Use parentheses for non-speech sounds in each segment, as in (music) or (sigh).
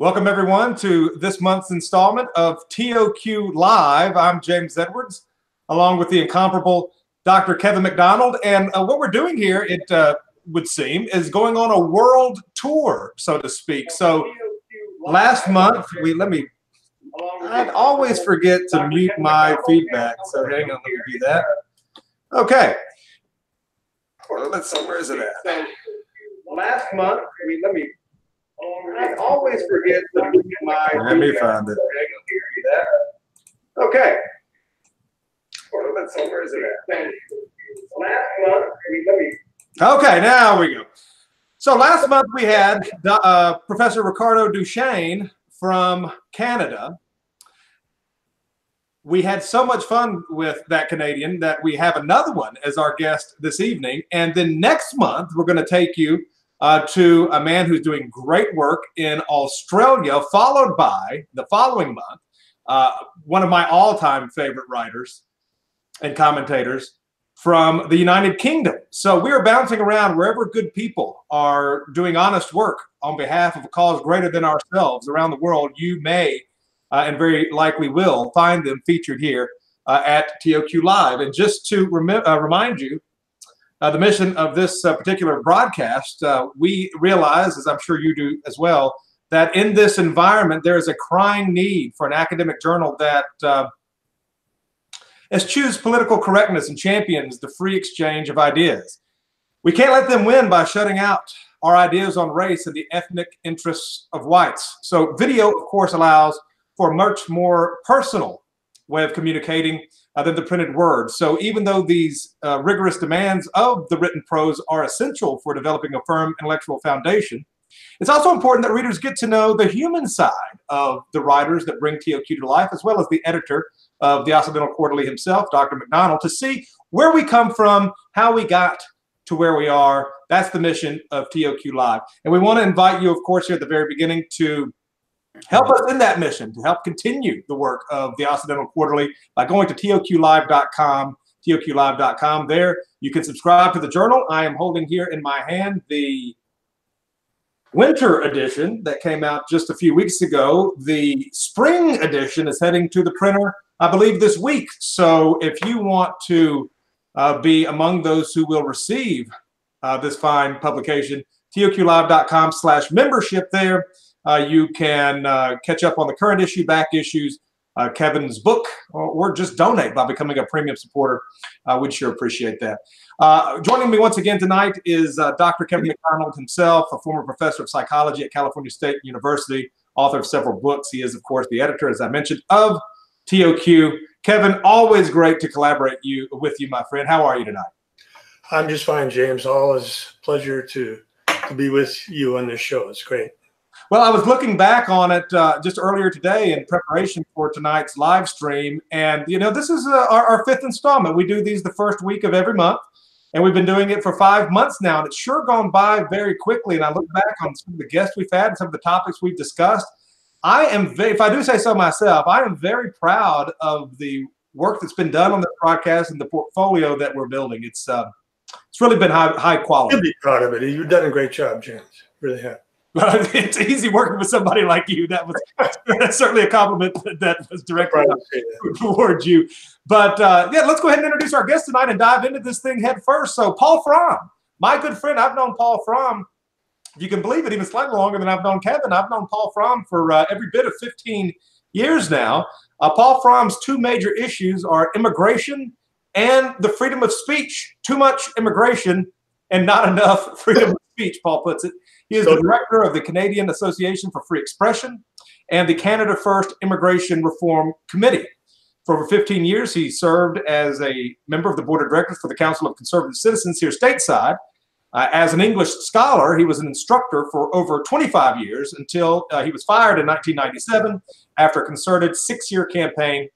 Welcome, everyone, to this month's installment of TOQ Live. I'm James Edwards, along with the incomparable Dr. Kevin MacDonald. And uh, what we're doing here, it uh, would seem, is going on a world tour, so to speak. So last month, we let me, I always forget to mute my feedback. So hang on, let me do that. Okay. Let's where is it at? Last month, we let me I always forget to my. Let me find it. Okay. Where is it at? Last month, let me. Okay, now we go. So last month we had uh, Professor Ricardo Duchesne from Canada. We had so much fun with that Canadian that we have another one as our guest this evening. And then next month, we're going to take you uh, to a man who's doing great work in Australia, followed by the following month, uh, one of my all time favorite writers and commentators from the United Kingdom. So we are bouncing around wherever good people are doing honest work on behalf of a cause greater than ourselves around the world. You may uh, and very likely will find them featured here uh, at TOQ Live. And just to rem- uh, remind you, uh, the mission of this uh, particular broadcast, uh, we realize, as I'm sure you do as well, that in this environment, there is a crying need for an academic journal that uh, eschews political correctness and champions the free exchange of ideas. We can't let them win by shutting out our ideas on race and the ethnic interests of whites. So, video, of course, allows for much more personal way of communicating uh, than the printed word. So even though these uh, rigorous demands of the written prose are essential for developing a firm intellectual foundation, it's also important that readers get to know the human side of the writers that bring TOQ to life, as well as the editor of the Occidental Quarterly himself, Dr. MacDonald, to see where we come from, how we got to where we are. That's the mission of TOQ Live. And we want to invite you, of course, here at the very beginning to Help us in that mission to help continue the work of the Occidental Quarterly by going to toqlive.com, toqlive.com. There you can subscribe to the journal. I am holding here in my hand the winter edition that came out just a few weeks ago. The spring edition is heading to the printer, I believe, this week. So if you want to uh, be among those who will receive uh, this fine publication, toqlive.com slash membership there you can uh, catch up on the current issue, back issues, uh, Kevin's book, or, or, just donate by becoming a premium supporter. Uh, we'd sure appreciate that. Uh, joining me once again tonight is uh, Dr. Kevin MacDonald himself, a former professor of psychology at California State University, author of several books. He is, of course, the editor, as I mentioned, of TOQ. Kevin, always great to collaborate you with you, my friend. How are you tonight? I'm just fine, James. Always pleasure to to be with you on this show. It's great. Well, I was looking back on it uh, just earlier today in preparation for tonight's live stream. And, you know, this is uh, our, our, fifth installment. We do these the first week of every month. And we've been doing it for five months now. And it's sure gone by very quickly. And I look back on some of the guests we've had and some of the topics we've discussed. I am, very, if I do say so myself, I am very proud of the work that's been done on this broadcast and the portfolio that we're building. It's, uh, it's really been high, high quality. You'll be proud of it. You've done a great job, James. Really have. But (laughs) it's easy working with somebody like you. That was (laughs) that's certainly a compliment that was directed (laughs) towards you. But uh, yeah, let's go ahead and introduce our guest tonight and dive into this thing head first. So, Paul Fromm, my good friend, I've known Paul Fromm, if you can believe it, even slightly longer than I've known Kevin. I've known Paul Fromm for uh, every bit of 15 years now. Uh, Paul Fromm's two major issues are immigration and the freedom of speech. Too much immigration and not enough freedom of speech, Paul puts it. He is so, the director of the Canadian Association for Free Expression and the Canada First Immigration Reform Committee. For over 15 years, he served as a member of the board of directors for the Council of Conservative Citizens here stateside. Uh, as an English scholar, he was an instructor for over 25 years until uh, he was fired in 1997 after a concerted six year campaign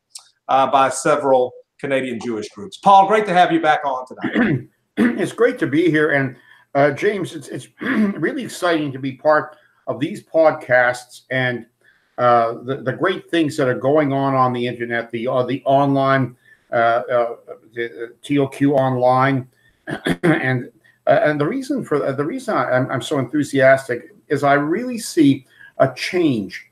uh, by several Canadian Jewish groups. Paul, great to have you back on tonight. (clears throat) it's great to be here. And uh, James, it's, it's (clears throat) really exciting to be part of these podcasts and uh, the, the great things that are going on on the internet, the uh, the online, uh, uh, the TOQ online, (clears throat) and uh, and the reason for the reason I, am I'm so enthusiastic is I really see a change.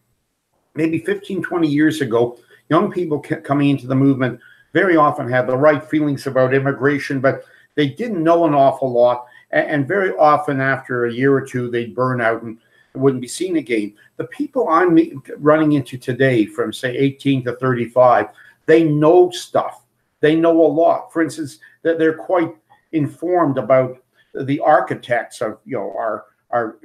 Maybe 15, 20 years ago, young people coming into the movement very often had the right feelings about immigration, but they didn't know an awful lot. And very often, after a year or two, they'd burn out and wouldn't be seen again. The people I'm running into today, from say 18 to 35, they know stuff. They know a lot. For instance, that they're quite informed about the architects of you know our our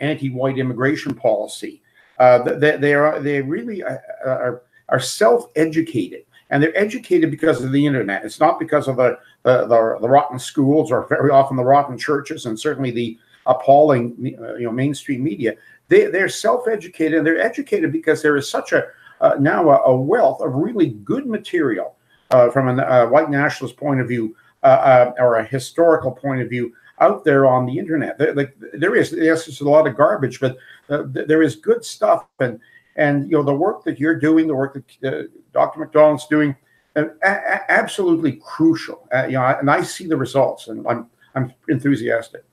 anti-white immigration policy. Uh, they, they are they really uh, are, are self-educated, and they're educated because of the internet. It's not because of the the, the, the rotten schools or very often the rotten churches, and certainly the appalling uh, you know mainstream media. They they're self-educated, and they're educated because there is such a uh, now a, a, wealth of really good material uh, from a uh, white nationalist point of view or a historical point of view out there on the internet. There, like there is, yes, there's a lot of garbage, but uh, there is good stuff, and and you know the work that you're doing, the work that uh, Dr. MacDonald's doing, uh, absolutely crucial. Uh, you know, and I see the results, and I'm I'm enthusiastic.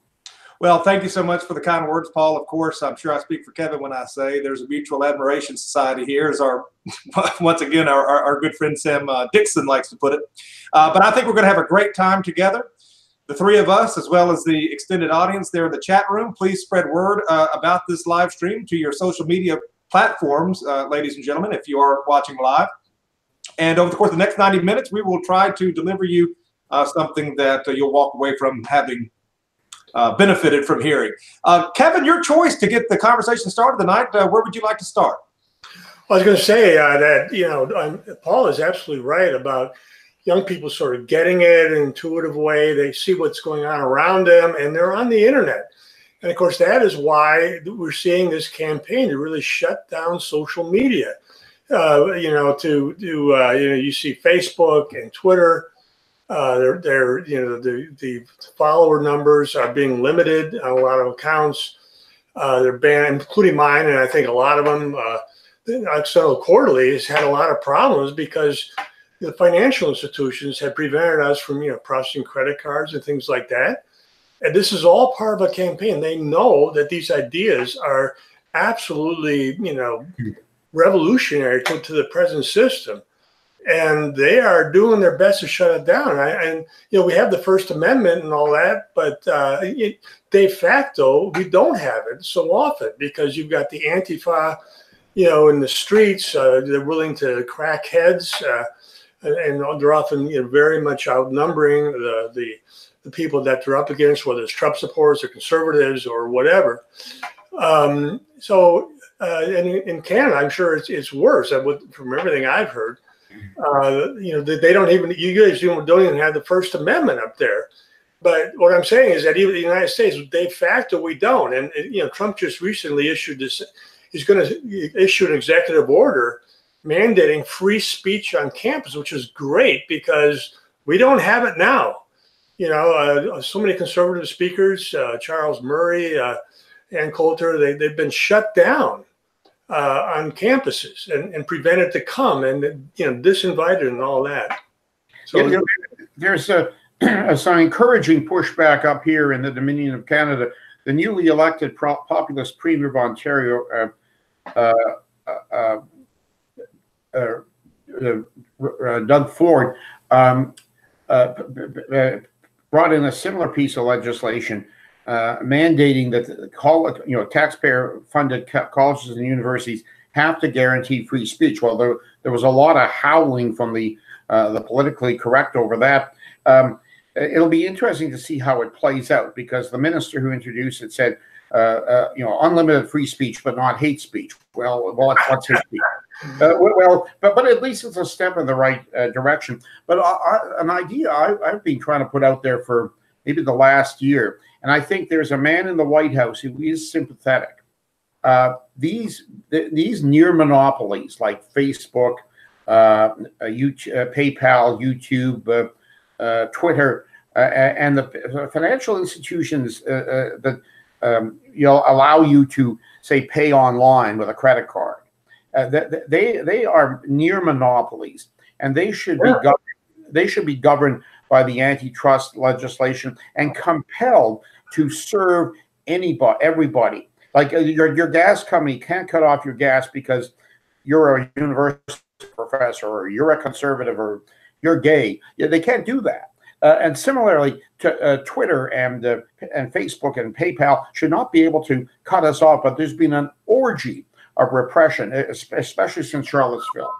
Well, thank you so much for the kind words, Paul. Of course, I'm sure I speak for Kevin when I say there's a mutual admiration society here, as our (laughs) once again our, our, our good friend Sam uh, Dixon likes to put it. Uh, but I think we're going to have a great time together the three of us, as well as the extended audience there in the chat room. Please spread word uh, about this live stream to your social media platforms, uh, ladies and gentlemen, if you are watching live. And over the course of the next 90 minutes, we will try to deliver you uh, something that uh, you'll walk away from having uh, benefited from hearing. Uh, Kevin, your choice to get the conversation started tonight. where would you like to start? I was going to say that, you know, um, Paul is absolutely right about young people sort of getting it in an intuitive way. They see what's going on around them and they're on the internet. And of course, that is why we're seeing this campaign to really shut down social media. Uh, you know, to do, uh, you know, you see Facebook and Twitter. Uh, they're, they're, you know, the, the follower numbers are being limited on a lot of accounts. Uh, they're banned, including mine, and I think a lot of them. Uh, Occidental Quarterly has had a lot of problems because the financial institutions have prevented us from, you know, processing credit cards and things like that. And this is all part of a campaign. They know that these ideas are absolutely, you know, revolutionary to, to the present system. And they are doing their best to shut it down. I, and, you know, we have the First Amendment and all that, but uh, it, de facto, we don't have it so often because you've got the Antifa, you know, in the streets. Uh, they're willing to crack heads. Uh, and they're often you know, very much outnumbering the, the, the people that they're up against, whether it's Trump supporters or conservatives or whatever. Um, so, uh, and in Canada, I'm sure it's, it's worse. From everything I've heard, uh, you know, they don't even you guys don't even have the First Amendment up there. But what I'm saying is that even the United States, de facto, we don't. And you know, Trump just recently issued this. He's going to issue an executive order mandating free speech on campus, which is great because we don't have it now. You know, uh, so many conservative speakers, uh, Charles Murray, uh, Ann Coulter, they, they've been shut down uh, on campuses and, and prevented to come and, you know, disinvited and all that. So yeah, there's a, (clears throat) some encouraging pushback up here in the Dominion of Canada. The newly elected populist Premier of Ontario, uh, uh, uh, uh, Doug Ford um, uh, brought in a similar piece of legislation mandating that the call you know taxpayer-funded colleges and universities have to guarantee free speech. Well, there, there was a lot of howling from the uh, the politically correct over that. Um, it'll be interesting to see how it plays out because the minister who introduced it said, uh, uh, you know, unlimited free speech but not hate speech. Well, what's, what's hate speech? Uh, well, but but at least it's a step in the right uh, direction. But an idea I, have been trying to put out there for maybe the last year, and I think there's a man in the White House who is sympathetic. Uh, these th- these near monopolies like Facebook, uh, YouTube, uh, PayPal, YouTube, Twitter, and the financial institutions that um, you know allow you to say pay online with a credit card uh, they they are near monopolies, and they should be governed, they should be governed by the antitrust legislation and compelled to serve anybody, everybody. Like uh, your your gas company can't cut off your gas because you're a university professor or you're a conservative or you're gay. Yeah, they can't do that. Uh, and similarly, to, uh, Twitter and uh, and Facebook and PayPal should not be able to cut us off. But there's been an orgy of repression, especially since Charlottesville.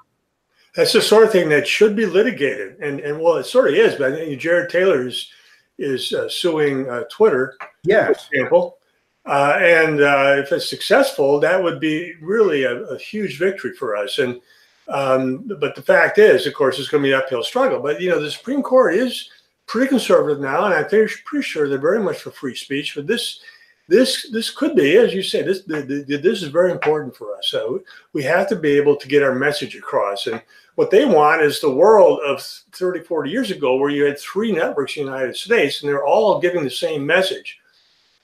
That's the sort of thing that should be litigated, and and well, it sort of is. But I think Jared Taylor is is uh, suing uh, Twitter, yes. for example. Uh, and if it's successful, that would be really a, a huge victory for us. And um, but the fact is, of course, it's going to be an uphill struggle. But you know, the Supreme Court is pretty conservative now, and I think pretty sure they're very much for free speech. But this, this, this could be, as you said, this, the, the, this is very important for us. So we have to be able to get our message across. And what they want is the world of 30, 40 years ago, where you had three networks in the United States, and they're all giving the same message.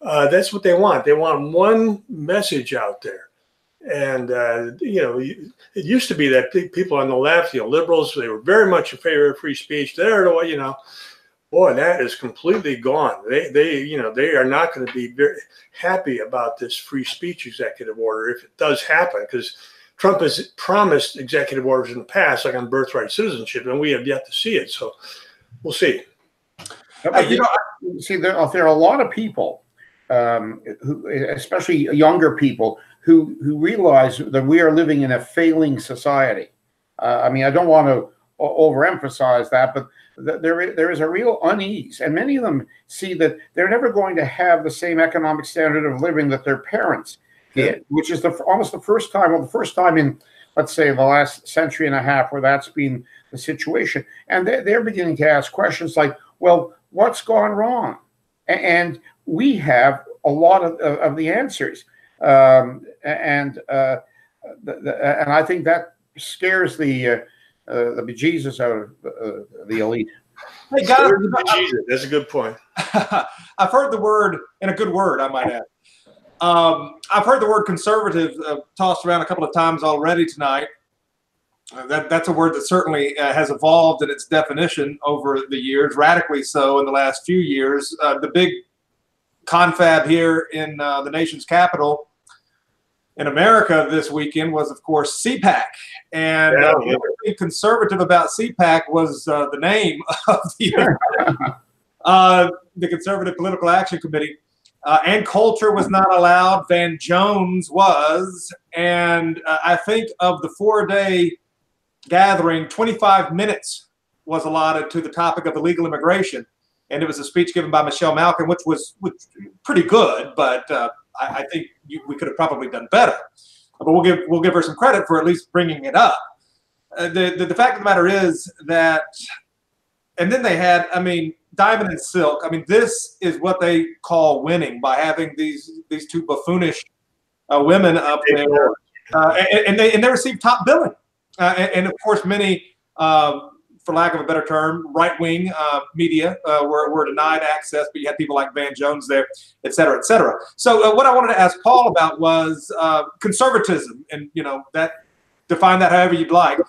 Uh, that's what they want. They want one message out there. And uh, you know, it used to be that people on the left, you know, liberals, they were very much in favor of free speech. They're the way, you know, boy, that is completely gone. They, they, you know, they are not going to be very happy about this free speech executive order if it does happen, because Trump has promised executive orders in the past, like on birthright citizenship, and we have yet to see it. So we'll see. you know, see, there, there are a lot of people, um, who, especially younger people, who who realize that we are living in a failing society. Uh, I mean, I don't want to overemphasize that, but there, there is a real unease, and many of them see that they're never going to have the same economic standard of living that their parents did, which is the almost the first time, well, the first time in let's say the last century and a half where that's been the situation, and they're, they're beginning to ask questions like, well, what's gone wrong? And we have a lot of, of the answers, um, and uh, the, the, and I think that scares the uh, uh, the bejesus out of uh, the elite. Hey guys, that's a good point. (laughs) I've heard the word, and a good word, I might add. Um, I've heard the word conservative uh, tossed around a couple of times already tonight. Uh, that, that's a word that certainly uh, has evolved in its definition over the years, radically so in the last few years. Uh, the big confab here in uh, the nation's capital in America this weekend was, of course, CPAC. And yeah, uh, yeah. conservative about CPAC was uh, the name (laughs) of the, (laughs) uh, the Conservative Political Action Committee. Uh, Ann Coulter was not allowed. Van Jones was. And uh, I think of the four day gathering, 25 minutes was allotted to the topic of illegal immigration. And it was a speech given by Michelle Malkin, which was, which, pretty good, but uh, I, I, think you, we could have probably done better. But we'll give, we'll give her some credit for at least bringing it up. Uh, the, the, the fact of the matter is that, and then they had, I mean, Diamond and Silk. I mean, this is what they call winning by having these these two buffoonish uh, women up there, uh, and, and, they and they receive top billing, uh, and, and, of course many, um, for lack of a better term, right wing uh, media uh, were, were denied access, but you had people like Van Jones there, et cetera, et cetera. So uh, what I wanted to ask Paul about was conservatism, and you know that define that however you'd like.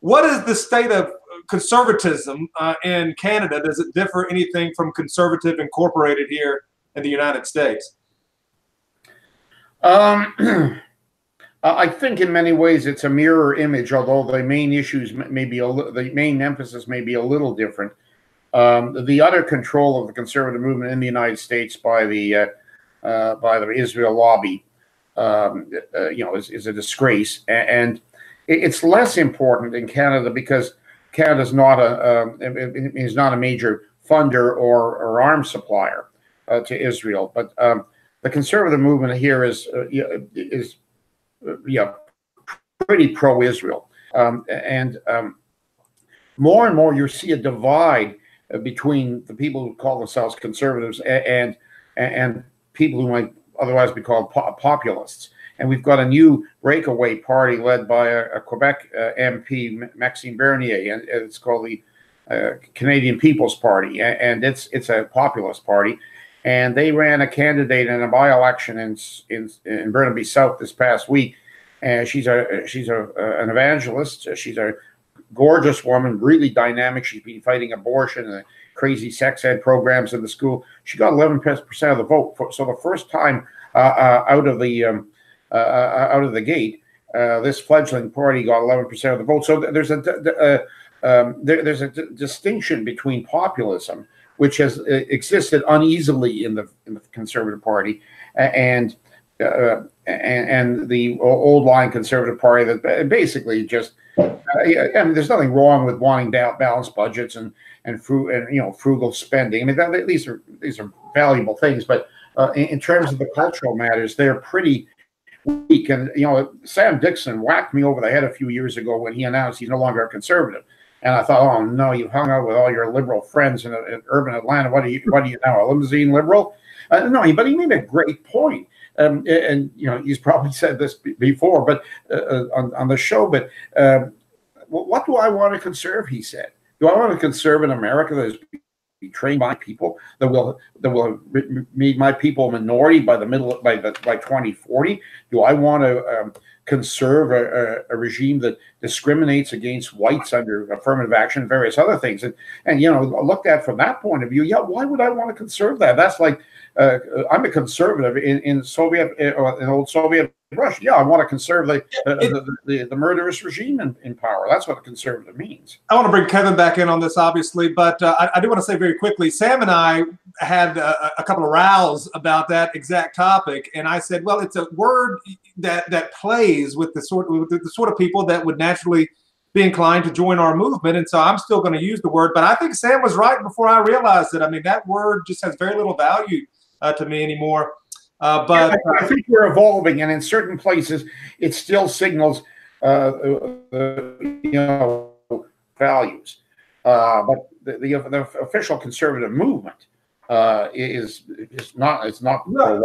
What is the state of conservatism uh, in Canada? Does it differ anything from conservative incorporated here in the United States? Um, (clears throat) I think in many ways it's a mirror image, although the main issues may be a, the main emphasis may be a little different. Um, the utter control of the conservative movement in the United States by the uh, uh, by the Israel lobby, um, uh, you know, is, is a disgrace, and, it's less important in Canada because Canada is not a um, is not a major funder or, or arms supplier uh, to Israel. But um, the conservative movement here is uh, is yeah pretty pro-Israel, um, and um, more and more you see a divide uh, between the people who call themselves conservatives and and, and people who might otherwise be called po- populists. And we've got a new breakaway party led by a, a Quebec uh, MP, Maxime Bernier, and it's called the uh, Canadian People's Party, and it's it's a populist party, and they ran a candidate in a by-election in in, in Burnaby South this past week, and she's a she's a, an evangelist, she's a gorgeous woman, really dynamic. She's been fighting abortion and crazy sex ed programs in the school. She got 11% of the vote. So the first time uh, out of the um, out of the gate. this fledgling party got 11% of the vote. So there's a um, there, there's a distinction between populism, which has existed uneasily in the in the Conservative Party, and uh, and, and, the old line conservative party that basically just uh, I mean, there's nothing wrong with wanting balanced budgets and and fru- and you know frugal spending. I mean, that, these are these are valuable things, but uh, in, in, terms of the cultural matters, they're pretty weak. And you know, Sam Dixon whacked me over the head a few years ago when he announced he's no longer a conservative. And I thought, oh no, you've hung out with all your liberal friends in, in urban Atlanta. What do you? What are you now? A limousine liberal? Uh, no, but he made a great point um, and you know he's probably said this before, but uh, uh, on, on the show. But um, what do I want to conserve? He said. Do I want to conserve an America that is betraying my people that will that will make my people a minority by the middle by the by 2040? Do I want to um, conserve a, a, regime that discriminates against whites under affirmative action and various other things? And and you know looked at from that point of view, yeah, why would I want to conserve that? That's like uh, I'm a conservative in, in Soviet uh, in old Soviet Russia. Yeah, I want to conserve the uh, the, the, the, murderous regime in, in, power. That's what a conservative means. I want to bring Kevin back in on this, obviously, but uh, I, I, do want to say very quickly. Sam and I had a, a, couple of rows about that exact topic, and I said, well, it's a word that that plays with the sort with the sort of people that would naturally be inclined to join our movement. And so I'm still going to use the word, but I think Sam was right before I realized it. I mean, that word just has very little value uh, to me anymore. Uh, but yeah, I, think we're evolving, and in certain places, it still signals, uh, you know, values. Uh, but the, the, the, official conservative movement uh, is is not it's not no.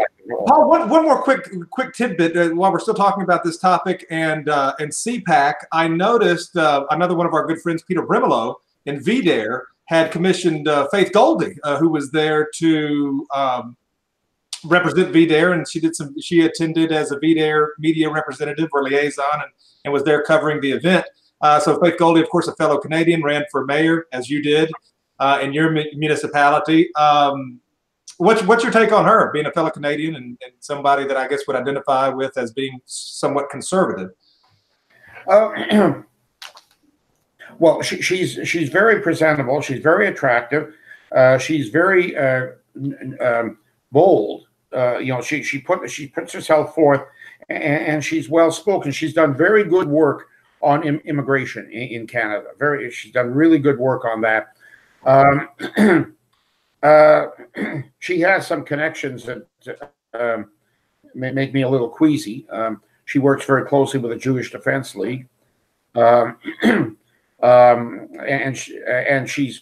Paul, one, one more quick quick tidbit uh, while we're still talking about this topic and uh, and CPAC. I noticed uh, another one of our good friends, Peter Brimelow in VDARE, had commissioned uh, Faith Goldy, uh, who was there to um, represent VDARE, and she did some. She attended as a VDARE media representative or liaison, and, and was there covering the event. Uh, so Faith Goldy, of course, a fellow Canadian, ran for mayor as you did uh, in your municipality. Um, what's what's your take on her being a fellow Canadian and, and, somebody that I guess would identify with as being somewhat conservative? Uh, (clears throat) well, she, she's she's very presentable. She's very attractive. Uh, she's very uh, um, bold. Uh, you know, she she put she puts herself forth, and, and, she's well spoken. She's done very good work on Im- immigration in, in, Canada. Very, she's done really good work on that. Um, (clears throat) uh, (clears throat) she has some connections that um, make me a little queasy. Um, she works very closely with the Jewish Defense League. Um, (clears throat) um, and and she's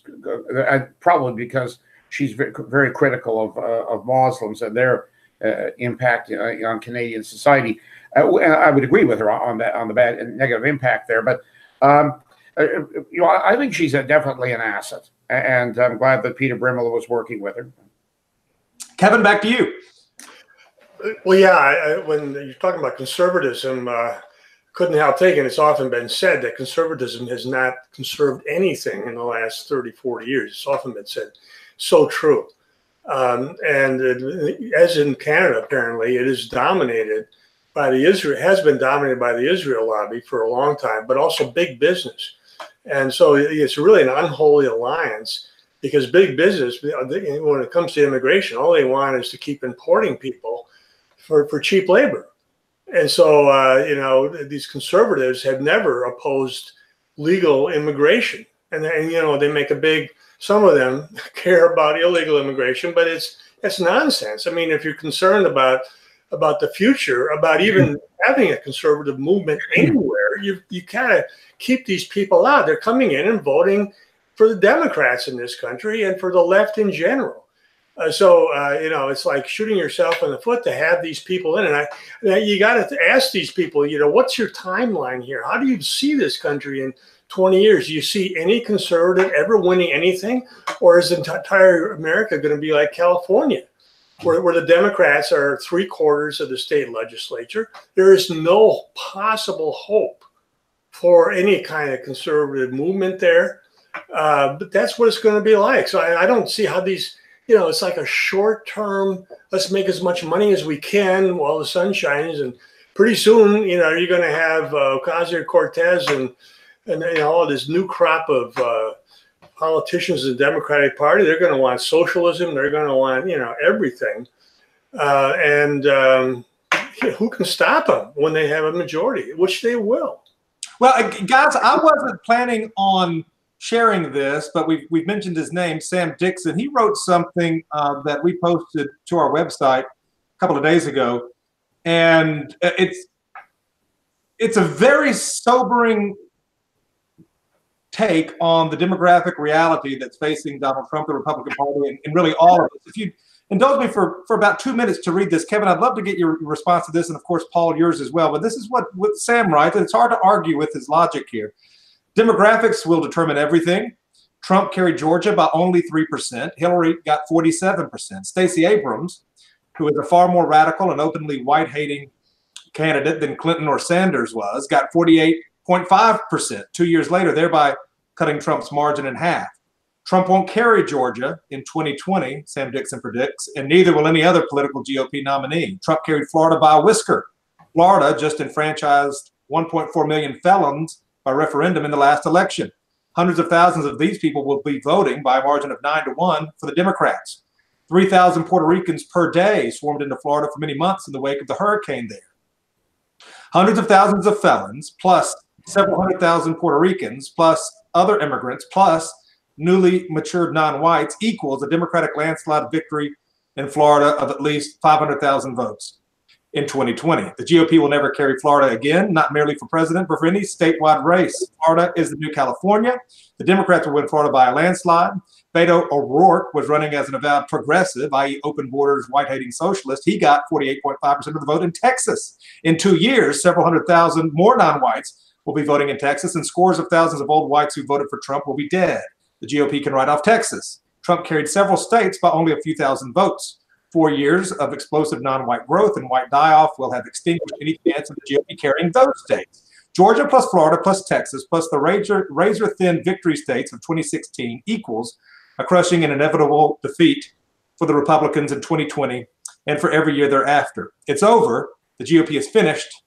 uh, probably because she's very, very critical of, uh, of Muslims and their uh, impact uh, on Canadian society. Uh, I would agree with her on that on the bad and negative impact there, but um, uh, you know I think she's a, definitely an asset, and I'm glad that Peter Brimelow was working with her. Kevin, back to you. Well, yeah, I, when you're talking about conservatism, uh, couldn't help thinking it's often been said that conservatism has not conserved anything in the last 30, 40 years. It's often been said so true. Um, and it, as in Canada, apparently, it is dominated by the Israel has been dominated by the Israel lobby for a long time, but also big business. And so it's really an unholy alliance because big business, when it comes to immigration, all they want is to keep importing people for, for cheap labor. And so, uh, you know, these conservatives have never opposed legal immigration. And, and, you know, they make a big some of them (laughs) care about illegal immigration, but it's it's nonsense. I mean, if you're concerned about about the future, about even (laughs) having a conservative movement anywhere, you you kind of keep these people out. They're coming in and voting for the Democrats in this country and for the left in general. Uh, so uh, you know, it's like shooting yourself in the foot to have these people in. And I, you got to ask these people, you know, what's your timeline here? How do you see this country in 20 years, do you see any conservative ever winning anything? Or is entire America going to be like California, where, where the Democrats are three quarters of the state legislature? There is no possible hope for any kind of conservative movement there. Uh, but that's what it's going to be like. So I, I, don't see how these you know, it's like a short term, let's make as much money as we can while the sun shines. And pretty soon, you know, you're going to have uh, Ocasio Cortez and, and you know, all this new crop of uh, politicians in the Democratic Party. They're going to want socialism. They're going to want, you know, everything. Uh, and um, who can stop them when they have a majority, which they will. Well, guys, I wasn't planning on sharing this, but we've, we've mentioned his name, Sam Dixon. He wrote something uh, that we posted to our website a couple of days ago, and it's it's a very sobering take on the demographic reality that's facing Donald Trump, the Republican Party, and, and really all of us. If you indulge me for, for about two minutes to read this, Kevin, I'd love to get your response to this, and of course, Paul, yours as well. But this is what, what Sam writes, and it's hard to argue with his logic here. Demographics will determine everything. Trump carried Georgia by only 3%. Hillary got 47%. Stacey Abrams, who is a far more radical and openly white hating candidate than Clinton or Sanders was, got 48.5% two years later, thereby cutting Trump's margin in half. Trump won't carry Georgia in 2020, Sam Dixon predicts, and neither will any other political GOP nominee. Trump carried Florida by a whisker. Florida just enfranchised 1.4 million felons by referendum in the last election. Hundreds of thousands of these people will be voting by a margin of nine to one for the Democrats. 3,000 Puerto Ricans per day swarmed into Florida for many months in the wake of the hurricane there. Hundreds of thousands of felons, plus several hundred thousand Puerto Ricans, plus other immigrants, plus newly matured non whites equals a Democratic landslide victory in Florida of at least 500,000 votes in 2020. The GOP will never carry Florida again, not merely for president, but for any statewide race. Florida is the new California. The Democrats will win Florida by a landslide. Beto O'Rourke was running as an avowed progressive, i.e., open borders, white hating socialist. He got 48.5% of the vote in Texas. In two years, several hundred thousand more non whites will be voting in Texas, and scores of thousands of old whites who voted for Trump will be dead. The GOP can write off Texas. Trump carried several states by only a few thousand votes. Four years of explosive non-white growth and white die-off will have extinguished any chance of the GOP carrying those states. Georgia plus Florida plus Texas plus the razor, razor thin victory states of 2016 equals a crushing and inevitable defeat for the Republicans in 2020 and for every year thereafter. It's over. The GOP is finished.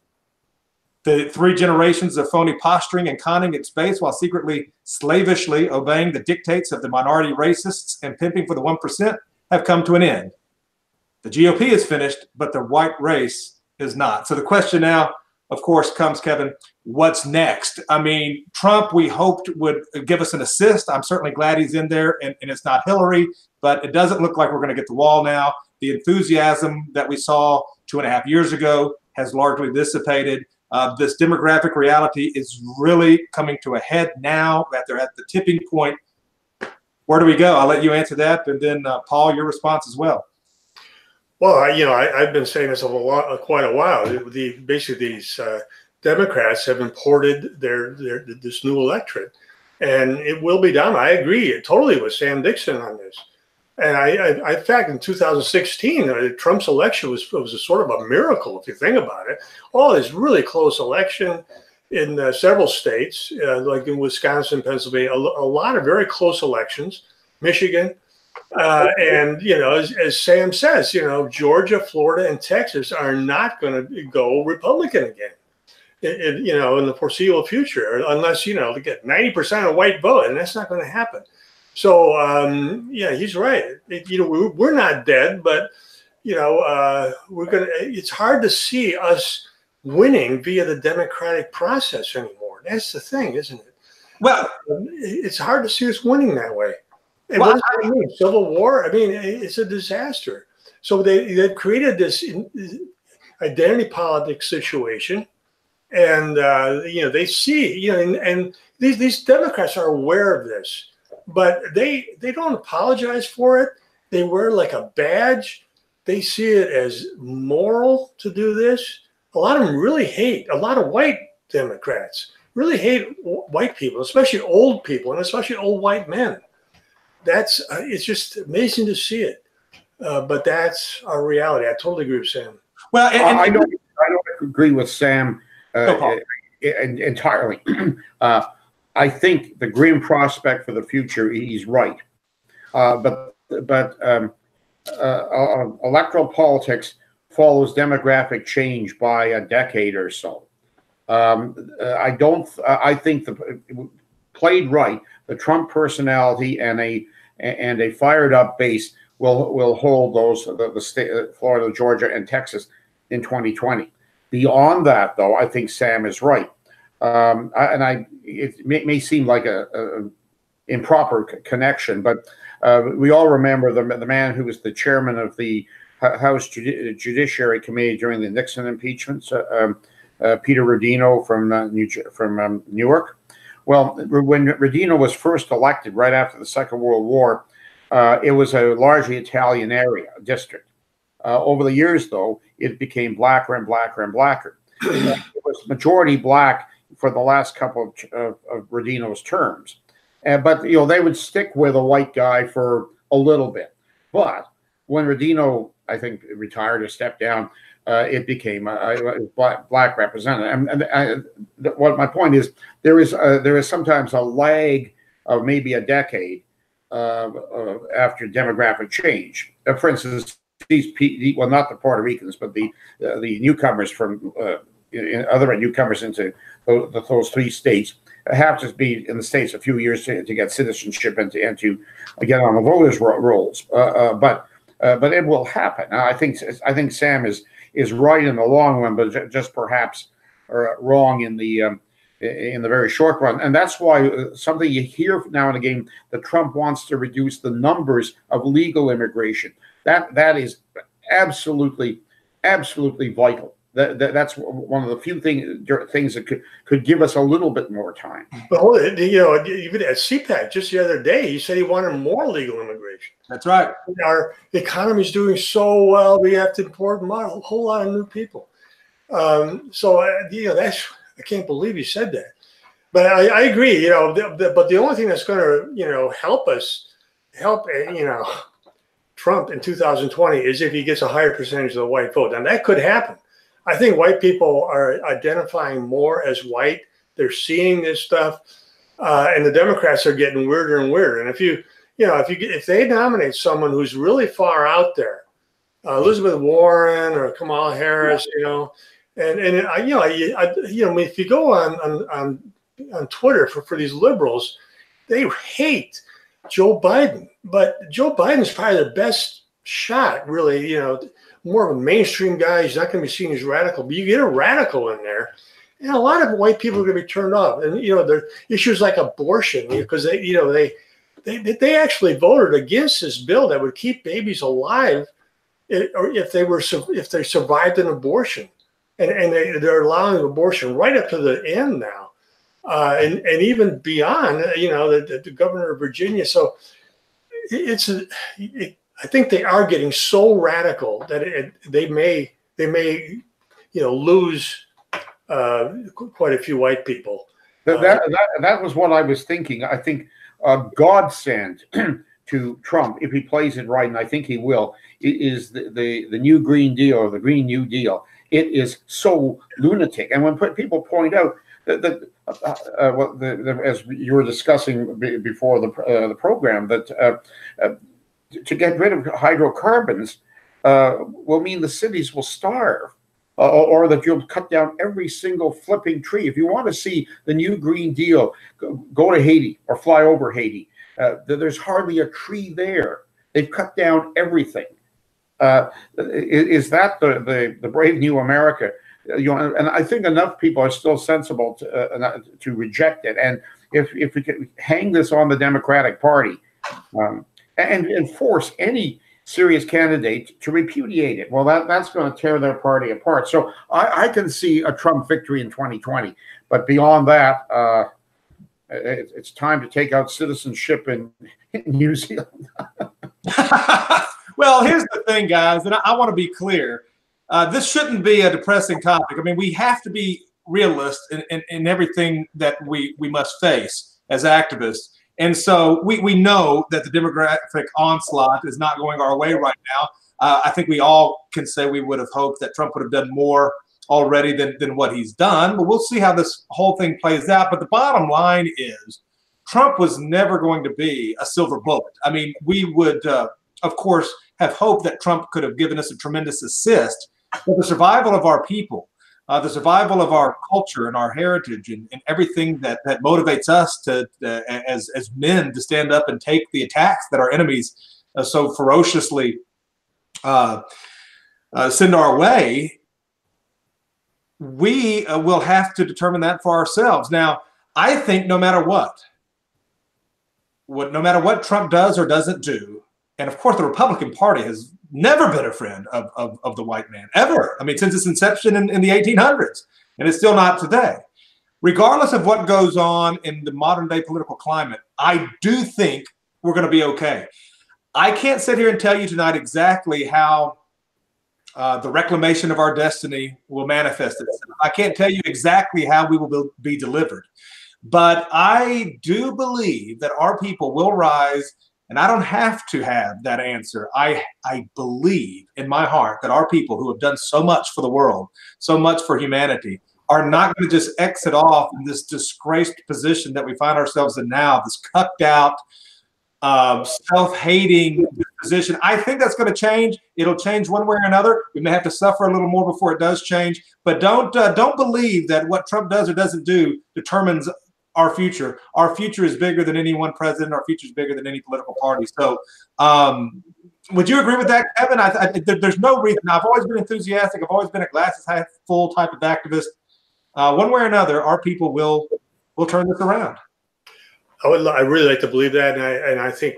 The three generations of phony posturing and conning its base while secretly slavishly obeying the dictates of the minority racists and pimping for the 1% have come to an end. The GOP is finished, but the white race is not. So the question now, of course, comes, Kevin, what's next? I mean, Trump, we hoped would give us an assist. I'm certainly glad he's in there, and, and it's not Hillary, but it doesn't look like we're going to get the wall now. The enthusiasm that we saw two and a half years ago has largely dissipated. Uh, this demographic reality is really coming to a head now that they're at the tipping point. Where do we go? I'll let you answer that, and then uh, Paul, your response as well. Well, I, you know, I, have been saying this a lot, uh, quite a while. The, basically these uh, Democrats have imported their, their this new electorate, and it will be done. I agree totally with Sam Dixon on this. And I, I, in fact, in 2016, uh, Trump's election was was a sort of a miracle if you think about it. All this really close election in uh, several states, uh, like in Wisconsin, Pennsylvania, a, a lot of very close elections. Michigan, uh, and you know, as, as, Sam says, you know, Georgia, Florida, and Texas are not going to go Republican again. It, it, you know, in the foreseeable future, unless you know get ninety percent of white vote, and that's not going to happen. So um, yeah, he's right. It, you know, we're, we're not dead, but you know, uh, we're gonna. It's hard to see us winning via the democratic process anymore. That's the thing, isn't it? Well, it's hard to see us winning that way. And well, what does that mean? Civil war? I mean, it's a disaster. So they they've created this identity politics situation, and uh, you know they see you know, and, and these these Democrats are aware of this, but they they don't apologize for it. They wear like a badge. They see it as moral to do this. A lot of them really hate a lot of white Democrats. Really hate white people, especially old people, and especially old white men that's uh, it's just amazing to see it. Uh, but that's our reality. I totally agree with Sam. Well, and, and I don't I don't agree with Sam uh, entirely. (clears throat) Uh, I think the grim prospect for the future, he's right. Uh, but but um, uh, electoral politics follows demographic change by a decade or so. Um, I don't. I think the played right, the Trump personality and a and a fired up base will will hold those the, the state Florida, Georgia, and Texas in 2020. Beyond that, though, I think Sam is right, um, I, and I it may, may seem like a, a improper connection, but uh, we all remember the the man who was the chairman of the House Judi- Judiciary Committee during the Nixon impeachment, uh, um, uh, Peter Rodino from uh, New from um, Newark. Well, when Rodino was first elected right after the Second World War, uh, it was a largely Italian area district. Uh, over the years, though, it became blacker and blacker and blacker. it was majority black for the last couple of, of, of Rodino's terms. And, but you know they would stick with a white guy for a little bit. But when Rodino, I think, retired or stepped down, uh, it became a, a black, black, representative. And, and I, what my point is, there is a, there is sometimes a lag of maybe a decade uh, uh, after demographic change. Uh, for instance, these well, not the Puerto Ricans, but the uh, the newcomers from uh, other newcomers into those, three states have to be in the states a few years to, to get citizenship and to, and to get on the voters' rolls. but but it will happen. I think I think Sam is is right in the long run, but just perhaps wrong in the um, in the very short run. And that's why uh, something you hear now and again that Trump wants to reduce the numbers of legal immigration. That that is absolutely absolutely vital. That, that, that's one of the few thing, things that could, could give us a little bit more time. But you know, even at CPAC just the other day, he said he wanted more legal immigration. That's right. Our economy is doing so well, we have to import a whole lot of new people. Um, so uh, you know, that's I can't believe you said that. But I, I agree. You know, the, the, but the only thing that's going to you know help us help uh, you know Trump in 2020 is if he gets a higher percentage of the white vote, and that could happen. I think white people are identifying more as white. They're seeing this stuff, uh, and the Democrats are getting weirder and weirder. And if you, you know, if you if they nominate someone who's really far out there, uh, Elizabeth Warren or Kamala Harris, you know, and and I, you know, I, I, you know, if you go on on on, on Twitter for, for these liberals, they hate Joe Biden, but Joe Biden's probably the best shot, really. You know, more of a mainstream guy. He's not going to be seen as radical, but you get a radical in there, and a lot of white people are going to be turned off. And you know, there issues like abortion because they, you know, they they they actually voted against this bill that would keep babies alive, or if they were if they survived an abortion, and and they, they're allowing abortion right up to the end now, uh, and and even beyond. You know, the, the governor of Virginia. So it's a, it, I think they are getting so radical that it, they may they may you know lose uh, quite a few white people. That, that, that, that was what I was thinking. I think uh, godsend (clears throat) to Trump if he plays it right, and I think he will. Is the, the the new Green Deal or the Green New Deal? It is so lunatic, and when people point out that, that uh, uh, well, the, the, as you were discussing before the uh, the program, that uh, uh, to get rid of hydrocarbons uh, will mean the cities will starve. Uh, or that you'll cut down every single flipping tree. If you want to see the new Green Deal, go, to Haiti or fly over Haiti. Uh, there's hardly a tree there. They've cut down everything. Uh, is, that the, the, the brave new America? Uh, you know, and I think enough people are still sensible to, uh, to reject it. And if, if we could hang this on the Democratic Party, um, and, and force any serious candidate to repudiate it. Well, that, that's going to tear their party apart. So I, I can see a Trump victory in 2020. But beyond that, uh, it, it's time to take out citizenship in, in New Zealand. (laughs) well, here's the thing, guys, and I, I want to be clear. Uh, this shouldn't be a depressing topic. I mean, we have to be realists in, in, in everything that we, we must face as activists. And so we, we know that the demographic onslaught is not going our way right now. Uh, I think we all can say we would have hoped that Trump would have done more already than, than what he's done, but we'll see how this whole thing plays out. But the bottom line is Trump was never going to be a silver bullet. I mean, we would, uh, of course, have hoped that Trump could have given us a tremendous assist, but the survival of our people, uh, the survival of our culture and our heritage and, and everything that, that motivates us to, uh, as, as men to stand up and take the attacks that our enemies uh, so ferociously uh, uh, send our way, we uh, will have to determine that for ourselves. Now, I think no matter what, what no matter what Trump does or doesn't do, and of course the Republican Party has never been a friend of, of, of the white man, ever. I mean, since its inception in, in the 1800s, and it's still not today. Regardless of what goes on in the modern day political climate, I do think we're going to be okay. I can't sit here and tell you tonight exactly how uh, the reclamation of our destiny will manifest itself. I can't tell you exactly how we will be delivered, but I do believe that our people will rise, and I don't have to have that answer. I I believe in my heart that our people who have done so much for the world, so much for humanity, are not going to just exit off in this disgraced position that we find ourselves in now, this cucked out, uh, self-hating position. I think that's going to change. It'll change one way or another. We may have to suffer a little more before it does change. But don't uh, don't believe that what Trump does or doesn't do determines our future. Our future is bigger than any one president. Our future is bigger than any political party. So, um, would you agree with that, Kevin? I, I, there, there's no reason. I've always been enthusiastic. I've always been a glasses half full type of activist. Uh, one way or another, our people will will turn this around. I would. I really like to believe that, and I and I think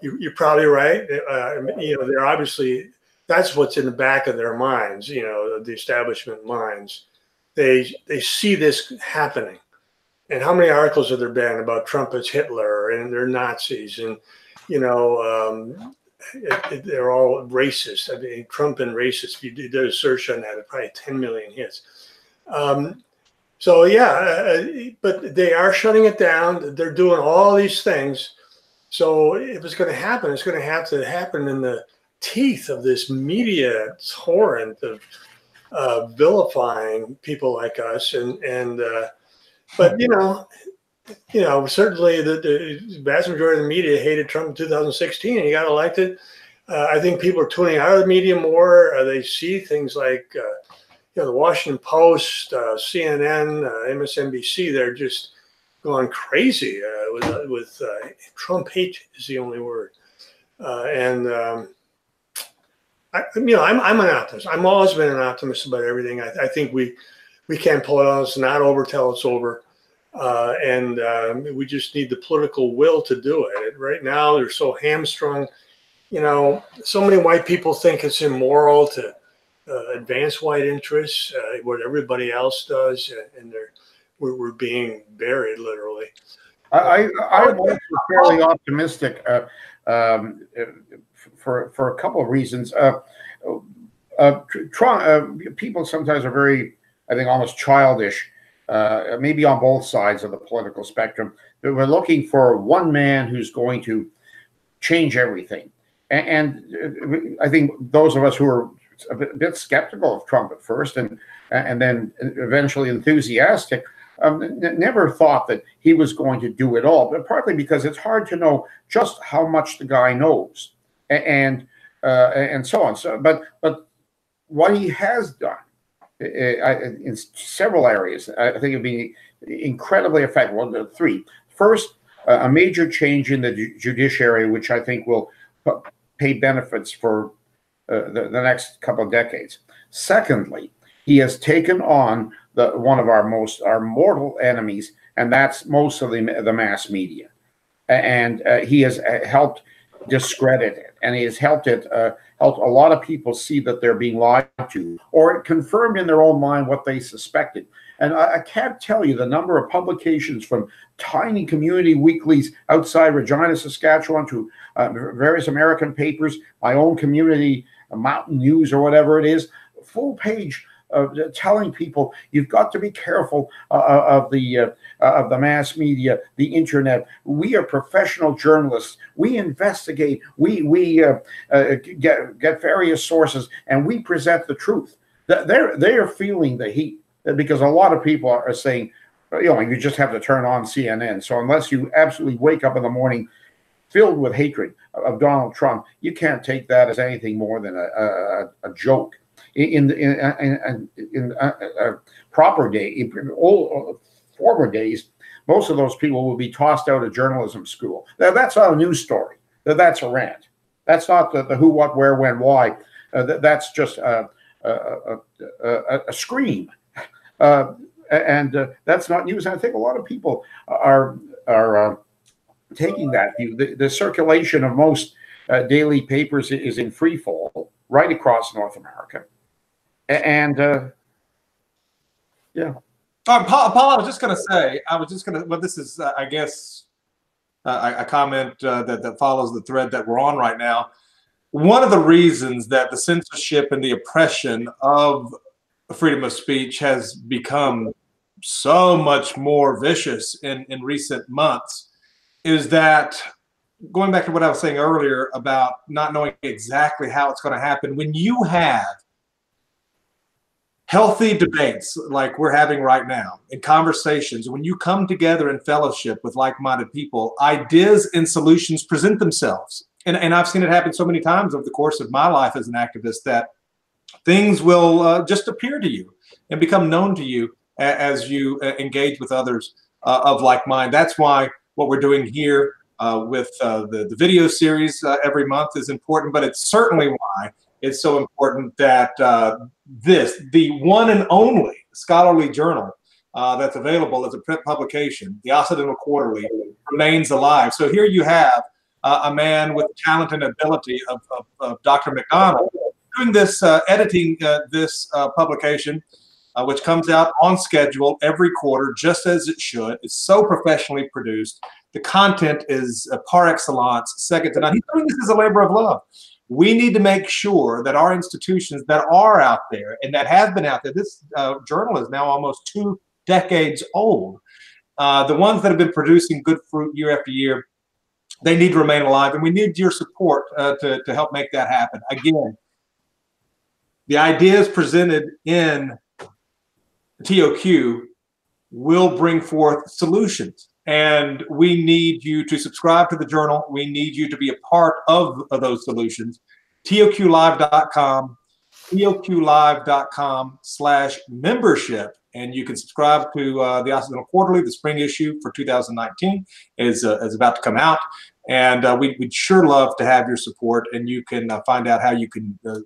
you, are probably right. Uh, you know, they're obviously that's what's in the back of their minds. You know, the establishment minds. They they see this happening, and how many articles have there been about Trump as Hitler and they're Nazis and you know um, it, it, they're all racist. I mean, Trump and racist. If you did a search on that, it probably 10 million hits. Um, so yeah, uh, but they are shutting it down. They're doing all these things so if it's going to happen, it's going to have to happen in the teeth of this media torrent of uh, vilifying people like us. And and uh, but you know, you know, certainly the, the, vast majority of the media hated Trump in 2016, and he got elected. Uh, I think people are tuning out of the media more. Uh, they see things like uh, you know the Washington Post, uh, CNN, MSNBC. They're just gone crazy uh, with, uh, with uh, Trump hate is the only word. Uh, and, um, I, you know, I'm, I'm an optimist. I'm always been an optimist about everything. I, I think we, we can't pull it on. It's not over till it's over. Uh, and um, we just need the political will to do it. Right now, they're so hamstrung. You know, so many white people think it's immoral to uh, advance white interests, uh, what everybody else does, and they're we're, we're being buried literally. I, I, also fairly optimistic uh, um, for, for a couple of reasons. Uh, uh, uh, people sometimes are very, I think, almost childish, uh, maybe on both sides of the political spectrum. But we're looking for one man who's going to change everything. And, and I think those of us who are a bit, skeptical of Trump at first and and then eventually enthusiastic um, never thought that he was going to do it all, but partly because it's hard to know just how much the guy knows and uh, and so on. So, but but what he has done uh, in several areas, I think it'd be incredibly effective. Well, three. First, a major change in the judiciary, which I think will pay benefits for uh, the, the next couple of decades. Secondly, he has taken on the one of our most our mortal enemies, and that's most of the the mass media. And uh, he has uh, helped discredit it, and he has helped it uh, a lot of people see that they're being lied to, or it confirmed in their own mind what they suspected. And I, I can't tell you the number of publications from tiny community weeklies outside Regina, Saskatchewan, to uh, various American papers, my own community, uh, Mountain News, or whatever it is, full page telling people you've got to be careful uh, uh of the uh, of the mass media, the internet. We are professional journalists. We investigate. We we get get various sources, and we present the truth. They're they are feeling the heat because a lot of people are saying you know, you just have to turn on CNN. So unless you absolutely wake up in the morning filled with hatred of Donald Trump, you can't take that as anything more than a, a, a joke. In in in, in, a, a, proper day, in old former days, most of those people will be tossed out of journalism school. Now, that's not a news story. That's a rant. That's not the, the who, what, where, when, why. Uh, that's just a, a, a, a scream. (laughs) Uh, and uh, that's not news. I think a lot of people are are uh, taking that view. The, the, circulation of most uh, daily papers is in free fall right across North America, and uh, yeah. Um, Paul, Paul, I was just going to say, I was just going to. Well, this is, uh, I guess, uh, a comment that that follows the thread that we're on right now. One of the reasons that the censorship and the oppression of freedom of speech has become so much more vicious in, in recent months is that going back to what I was saying earlier about not knowing exactly how it's going to happen, when you have healthy debates like we're having right now and conversations, when you come together in fellowship with like minded people, ideas and solutions present themselves. And, and I've seen it happen so many times over the course of my life as an activist that things will uh, just appear to you and become known to you as you uh, engage with others uh, of like mind. That's why what we're doing here uh, with uh, the, the video series uh, every month is important, but it's certainly why it's so important that uh, this, the one and only scholarly journal uh, that's available as a print publication, the Occidental Quarterly, remains alive. So here you have uh, a man with talent and ability of, of, of Dr. MacDonald doing this, editing this publication uh, which comes out on schedule every quarter, just as it should. It's so professionally produced. The content is uh, par excellence, second to none. He's doing this as a labor of love. We need to make sure that our institutions that are out there and that have been out there, this uh, journal is now almost two decades old. Uh, the ones that have been producing good fruit year after year, they need to remain alive, and we need your support uh, to, to help make that happen. Again, the ideas presented in TOQ will bring forth solutions. And we need you to subscribe to the journal. We need you to be a part of, of those solutions. TOQlive.com, TOQlive.com slash membership. And you can subscribe to uh, the Occidental Quarterly. The spring issue for 2019 is, uh, is about to come out. And uh, we, would sure love to have your support. And you can uh, find out how you can uh,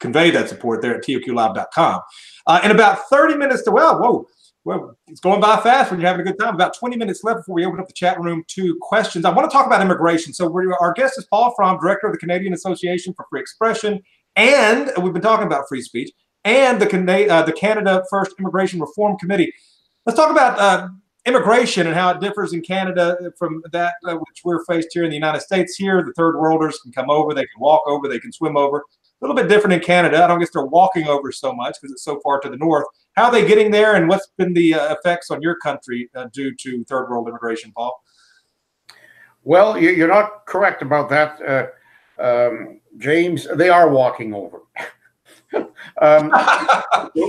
convey that support there at TOQlive.com. Uh, in about 30 minutes to, well, whoa, well, it's going by fast when you're having a good time. About 20 minutes left before we open up the chat room to questions. I want to talk about immigration. So our guest is Paul Fromm, director of the Canadian Association for Free Expression, and we've been talking about free speech, and the, uh, the Canada First Immigration Reform Committee. Let's talk about uh, immigration and how it differs in Canada from that uh, which we're faced here in the United States. Here, the third worlders can come over, they can walk over, they can swim over a little bit different in Canada. I don't guess they're walking over so much because it's so far to the north. How are they getting there, and what's been the uh, effects on your country uh, due to third world immigration, Paul? Well, you're not correct about that, uh, um, James. They are walking over. (laughs) um,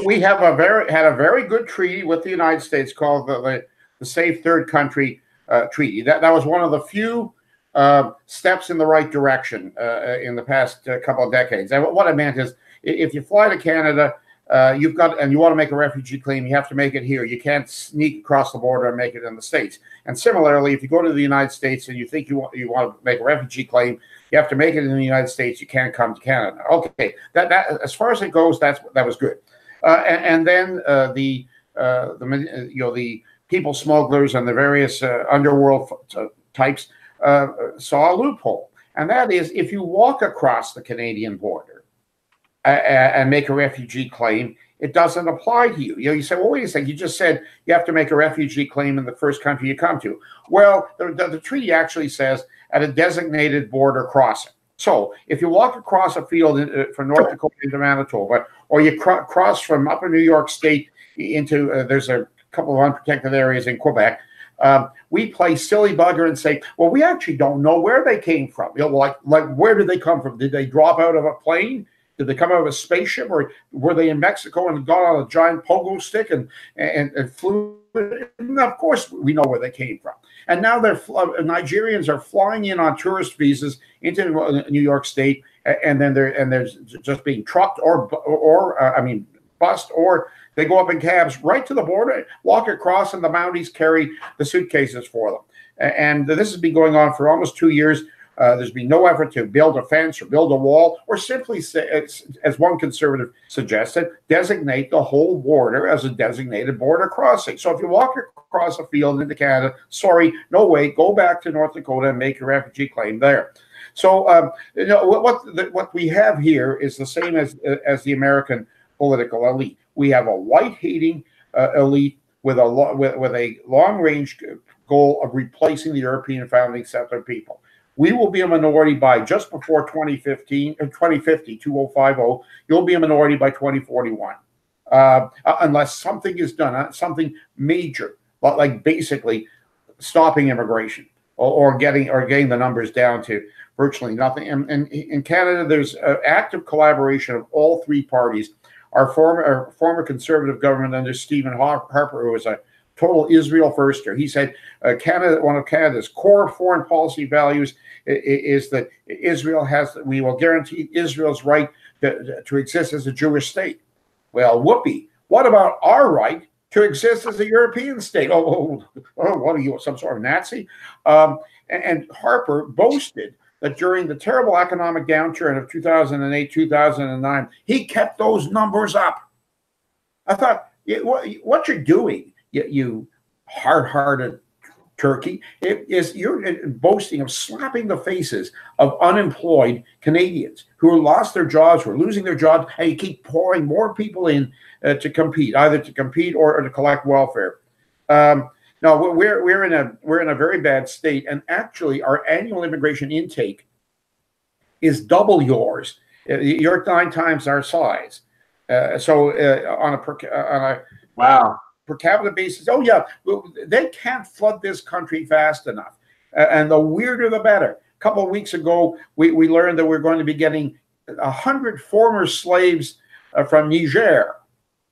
we have a very had a very good treaty with the United States called the, the, the Safe Third Country uh, Treaty. That that was one of the few uh, steps in the right direction uh, in the past couple of decades. And what I meant is, if you fly to Canada, uh, you've got and you want to make a refugee claim, you have to make it here. You can't sneak across the border and make it in the states. And similarly, if you go to the United States and you think you want you want to make a refugee claim, you have to make it in the United States. You can't come to Canada. Okay, that that as far as it goes, that's that was good. Uh, and, and, then uh, the the you know the people smugglers and the various underworld types uh, saw a loophole. And that is if you walk across the Canadian border uh, and make a refugee claim, it doesn't apply to you. You know, you say, well, wait a second, you just said you have to make a refugee claim in the first country you come to. Well, the, the, the treaty actually says at a designated border crossing. So if you walk across a field in, uh, from North Dakota into Manitoba, or you cr- cross from upper New York State into, uh, there's a couple of unprotected areas in Quebec, um, we play silly bugger and say, well, we actually don't know where they came from. You know, like, like where did they come from? Did they drop out of a plane Did they come out of a spaceship, or were they in Mexico and got on a giant pogo stick and and, and flew? And of course, we know where they came from. And now they're Nigerians are flying in on tourist visas into New York State, and then they're and they're just being trucked or or uh, I mean bust or they go up in cabs right to the border, walk across, and the Mounties carry the suitcases for them. And this has been going on for almost two years. Uh, there's been no effort to build a fence or build a wall, or simply, say, as one conservative suggested, designate the whole border as a designated border crossing. So if you walk across a field into Canada, sorry, no way, go back to North Dakota and make your refugee claim there. So um, you know what what, what we have here is the same as as the American political elite. We have a white-hating uh, elite with a with, with a long-range goal of replacing the European founding settler people. We will be a minority by just before 2015, uh, 2050, 2050. You'll be a minority by 2041. Uh, uh, unless something is done, uh, something major, but like basically stopping immigration or, or, getting or getting the numbers down to virtually nothing. And, and in Canada, there's active collaboration of all three parties. Our former our former conservative government under Stephen Harper, who was a total Israel firster. He said uh, Canada, one of Canada's core foreign policy values is, is that Israel has, we will guarantee Israel's right to, to exist as a Jewish state. Well, whoopee. What about our right to exist as a European state? Oh, oh, (laughs) oh what are you, some sort of Nazi? Um, and, and Harper boasted that during the terrible economic downturn of 2008, 2009, he kept those numbers up. I thought, what you're doing you hard-hearted turkey. It is you're boasting of slapping the faces of unemployed canadians who lost their jobs who are losing their jobs and you keep pouring more people in uh, to compete either to compete or, or to collect welfare. Um, no we're, we're in a we're in a very bad state and actually our annual immigration intake is double yours. Uh, you're nine times our size. Uh, so uh, on a per, uh, on a wow per capita basis, oh yeah, they can't flood this country fast enough. And the weirder, the better. A couple of weeks ago, we, we learned that we're going to be getting a hundred former slaves uh, from Niger.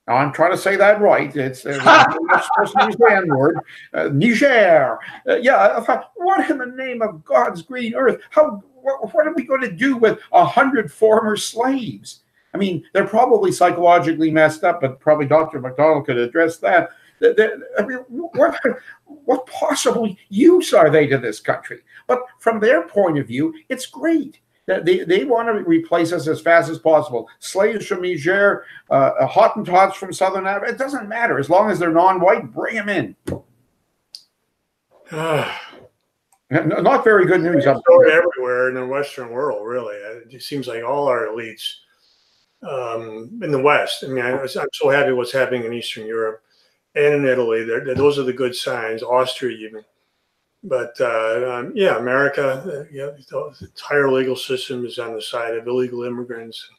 Now, I'm trying to say that right. It's uh, supposed to use the N word. Uh, Niger. Uh, yeah, thought, what in the name of God's green earth? How? What, what are we going to do with a hundred former slaves? I mean, they're probably psychologically messed up, but probably Dr. MacDonald could address that. I mean, what, what possible use are they to this country? But from their point of view, it's great. They, they want to replace us as fast as possible. Slaves from Niger, uh, Hottentots from Southern Africa, it doesn't matter. As long as they're non white, bring them in. (sighs) Not very good news. Everywhere in the Western world, really. It seems like all our elites um, in the West. I mean, I, am so happy what's happening in Eastern Europe and in Italy. They're, those are the good signs. Austria, even. But uh, um, yeah, America, uh, yeah, the entire legal system is on the side of illegal immigrants,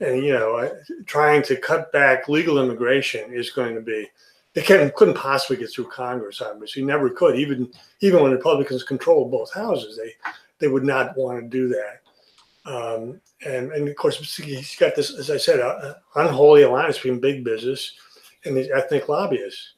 and you know, trying to cut back legal immigration is going to be. They couldn't possibly get through Congress, obviously, never could. Even even when Republicans control both houses, they they would not want to do that. Um, and, and of course, he's got this, as I said, uh, unholy alliance between big business and these ethnic lobbyists.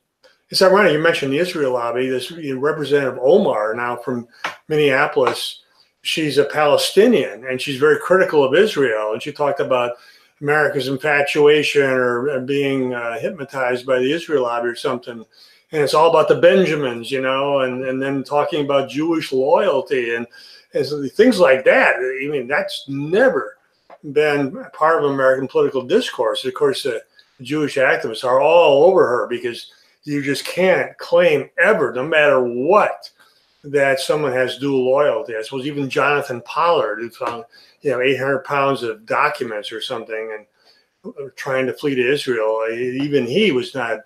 It's ironic you mentioned the Israel lobby. This Representative Omar, now from Minneapolis, she's a Palestinian and she's very critical of Israel. And she talked about America's infatuation or being uh, hypnotized by the Israel lobby or something. And it's all about the Benjamins, you know, and, and then talking about Jewish loyalty and and so things like that. I mean, that's never been part of American political discourse. Of course, the Jewish activists are all over her because you just can't claim ever, no matter what, that someone has dual loyalty. I suppose even Jonathan Pollard, who found you know 800 pounds of documents or something, and trying to flee to Israel, even he was not.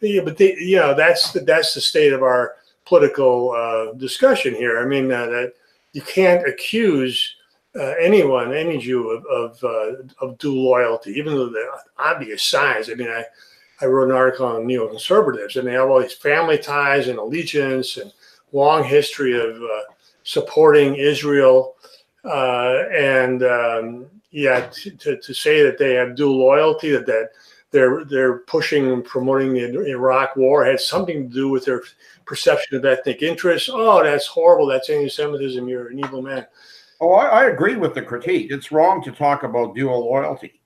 Yeah, but they, you know that's the, that's the state of our political uh, discussion here. I mean uh, that you can't accuse uh, anyone, any Jew, of of, uh, of dual loyalty, even though the obvious signs. I mean, I, I wrote an article on neoconservatives, and they have all these family ties and allegiance and long history of uh, supporting Israel, uh, and um, yet to, to say that they have dual loyalty, that, that they're they're pushing and promoting the Iraq War had something to do with their perception of ethnic interests. Oh, that's horrible. That's anti-Semitism. You're an evil man. Oh, I, I agree with the critique. It's wrong to talk about dual loyalty.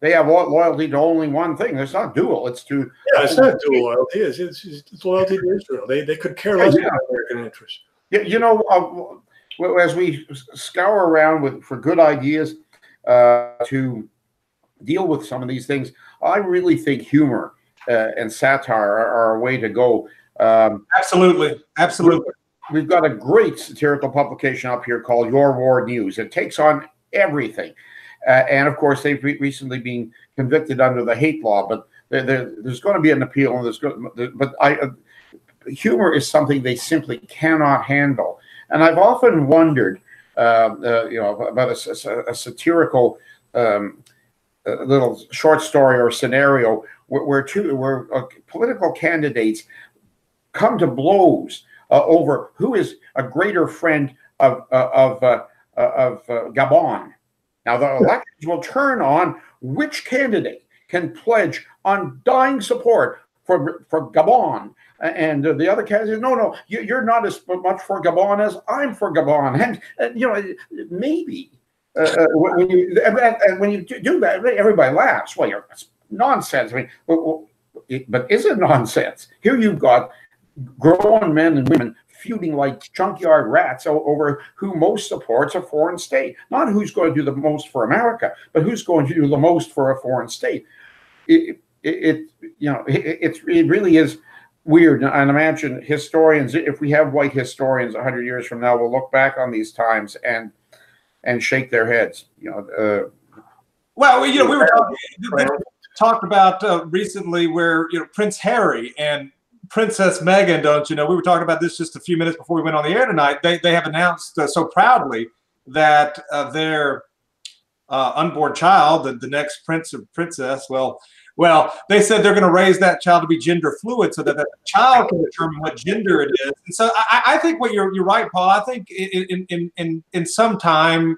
They have loyalty to only one thing. It's not dual. It's to yeah. It's not dual loyalty. It's, it's, it's loyalty to Israel. They they could care less yeah. about American interests. Yeah, you know, uh, as we scour around with for good ideas uh, to deal with some of these things, I really think humor uh, and satire are, are, a way to go. Um, absolutely, absolutely. We've got a great satirical publication up here called Your Ward News. It takes on everything, uh, and of course, they've re- recently been convicted under the hate law. But there's going to be an appeal, and there's going, but I, uh, humor is something they simply cannot handle. And I've often wondered, uh, uh, you know, about a, a, a satirical um, a little short story or scenario where, where two where uh, political candidates come to blows uh, over who is a greater friend of uh, of uh, uh, of Gabon. Now the elections will turn on which candidate can pledge undying support for for Gabon. And the other candidate, no, no, you, are not as much for Gabon as I'm for Gabon. (laughs) And, and you know, maybe uh, uh when you and when you do that, everybody laughs. Well, you're nonsense. I mean, but, but is it (laughs) nonsense? Here you've got grown men and women feuding like junkyard rats over who most supports a foreign state. Not who's going to do the most for America, but who's going to do the most for a foreign state. It, it, it you know, it, it really is weird. And imagine historians, if we have white historians 100 years from now, will look back on these times and and shake their heads. You know. Uh, well, you know, we were talking, (laughs) talked about uh, recently where you know Prince Harry and Princess Meghan, don't you know? We were talking about this just a few minutes before we went on the air tonight. They they have announced uh, so proudly that uh, their uh, unborn child, the, the next prince or princess, well, well, they said they're going to raise that child to be gender fluid so that the child can determine what gender it is. And so I, I think what you're, you're right, Paul. I think in, in, in, in some time,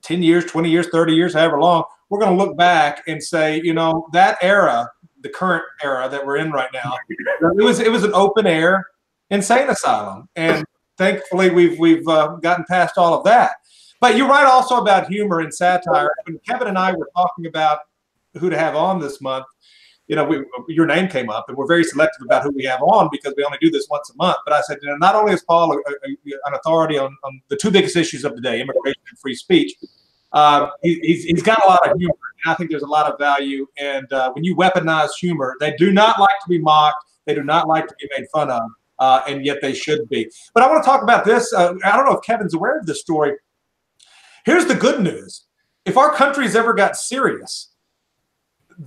10 years, 20 years, 30 years, however long, we're going to look back and say, you know, that era, the current era that we're in right now, it was, it was an open air insane asylum. And thankfully we've, we've uh, gotten past all of that. But you're right also about humor and satire. When Kevin and I were talking about who to have on this month, you know, we, your name came up, and we're very selective about who we have on because we only do this once a month. But I said, you know, not only is Paul a, a, an authority on, on, the two biggest issues of the day, immigration and free speech, uh, he, he's, he's got a lot of humor, and I think there's a lot of value. And uh, when you weaponize humor, they do not like to be mocked, they do not like to be made fun of, uh, and yet they should be. But I want to talk about this. Uh, I don't know if Kevin's aware of this story. Here's the good news: if our country's ever got serious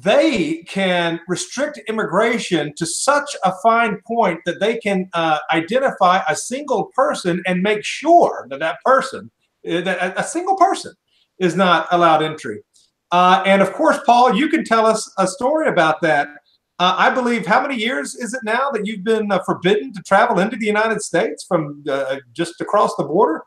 they can restrict immigration to such a fine point that they can uh, identify a single person and make sure that that person, uh, that a single person, is not allowed entry. Uh, and of course, Paul, you can tell us a story about that. Uh, I believe how many years is it now that you've been uh, forbidden to travel into the United States from uh, just across the border?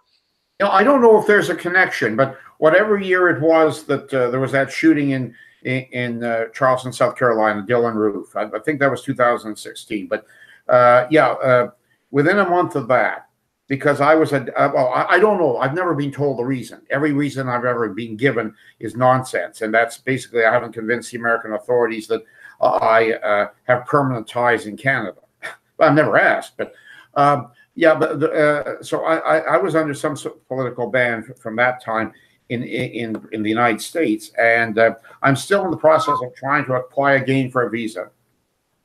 You know, I don't know if there's a connection, but whatever year it was that there was that shooting in in, in uh, Charleston, South Carolina, Dylann Roof. I, I think that was 2016. But uh, yeah, uh, within a month of that, because I was a uh, well, I, I, don't know. I've never been told the reason. Every reason I've ever been given is nonsense, and that's basically I haven't convinced the American authorities that I uh, have permanent ties in Canada. (laughs) I've never asked, but. Um, yeah, but the, uh, so I, I, I, was under some sort of political ban from that time, in in in the United States, and uh, I'm still in the process of trying to apply again for a visa.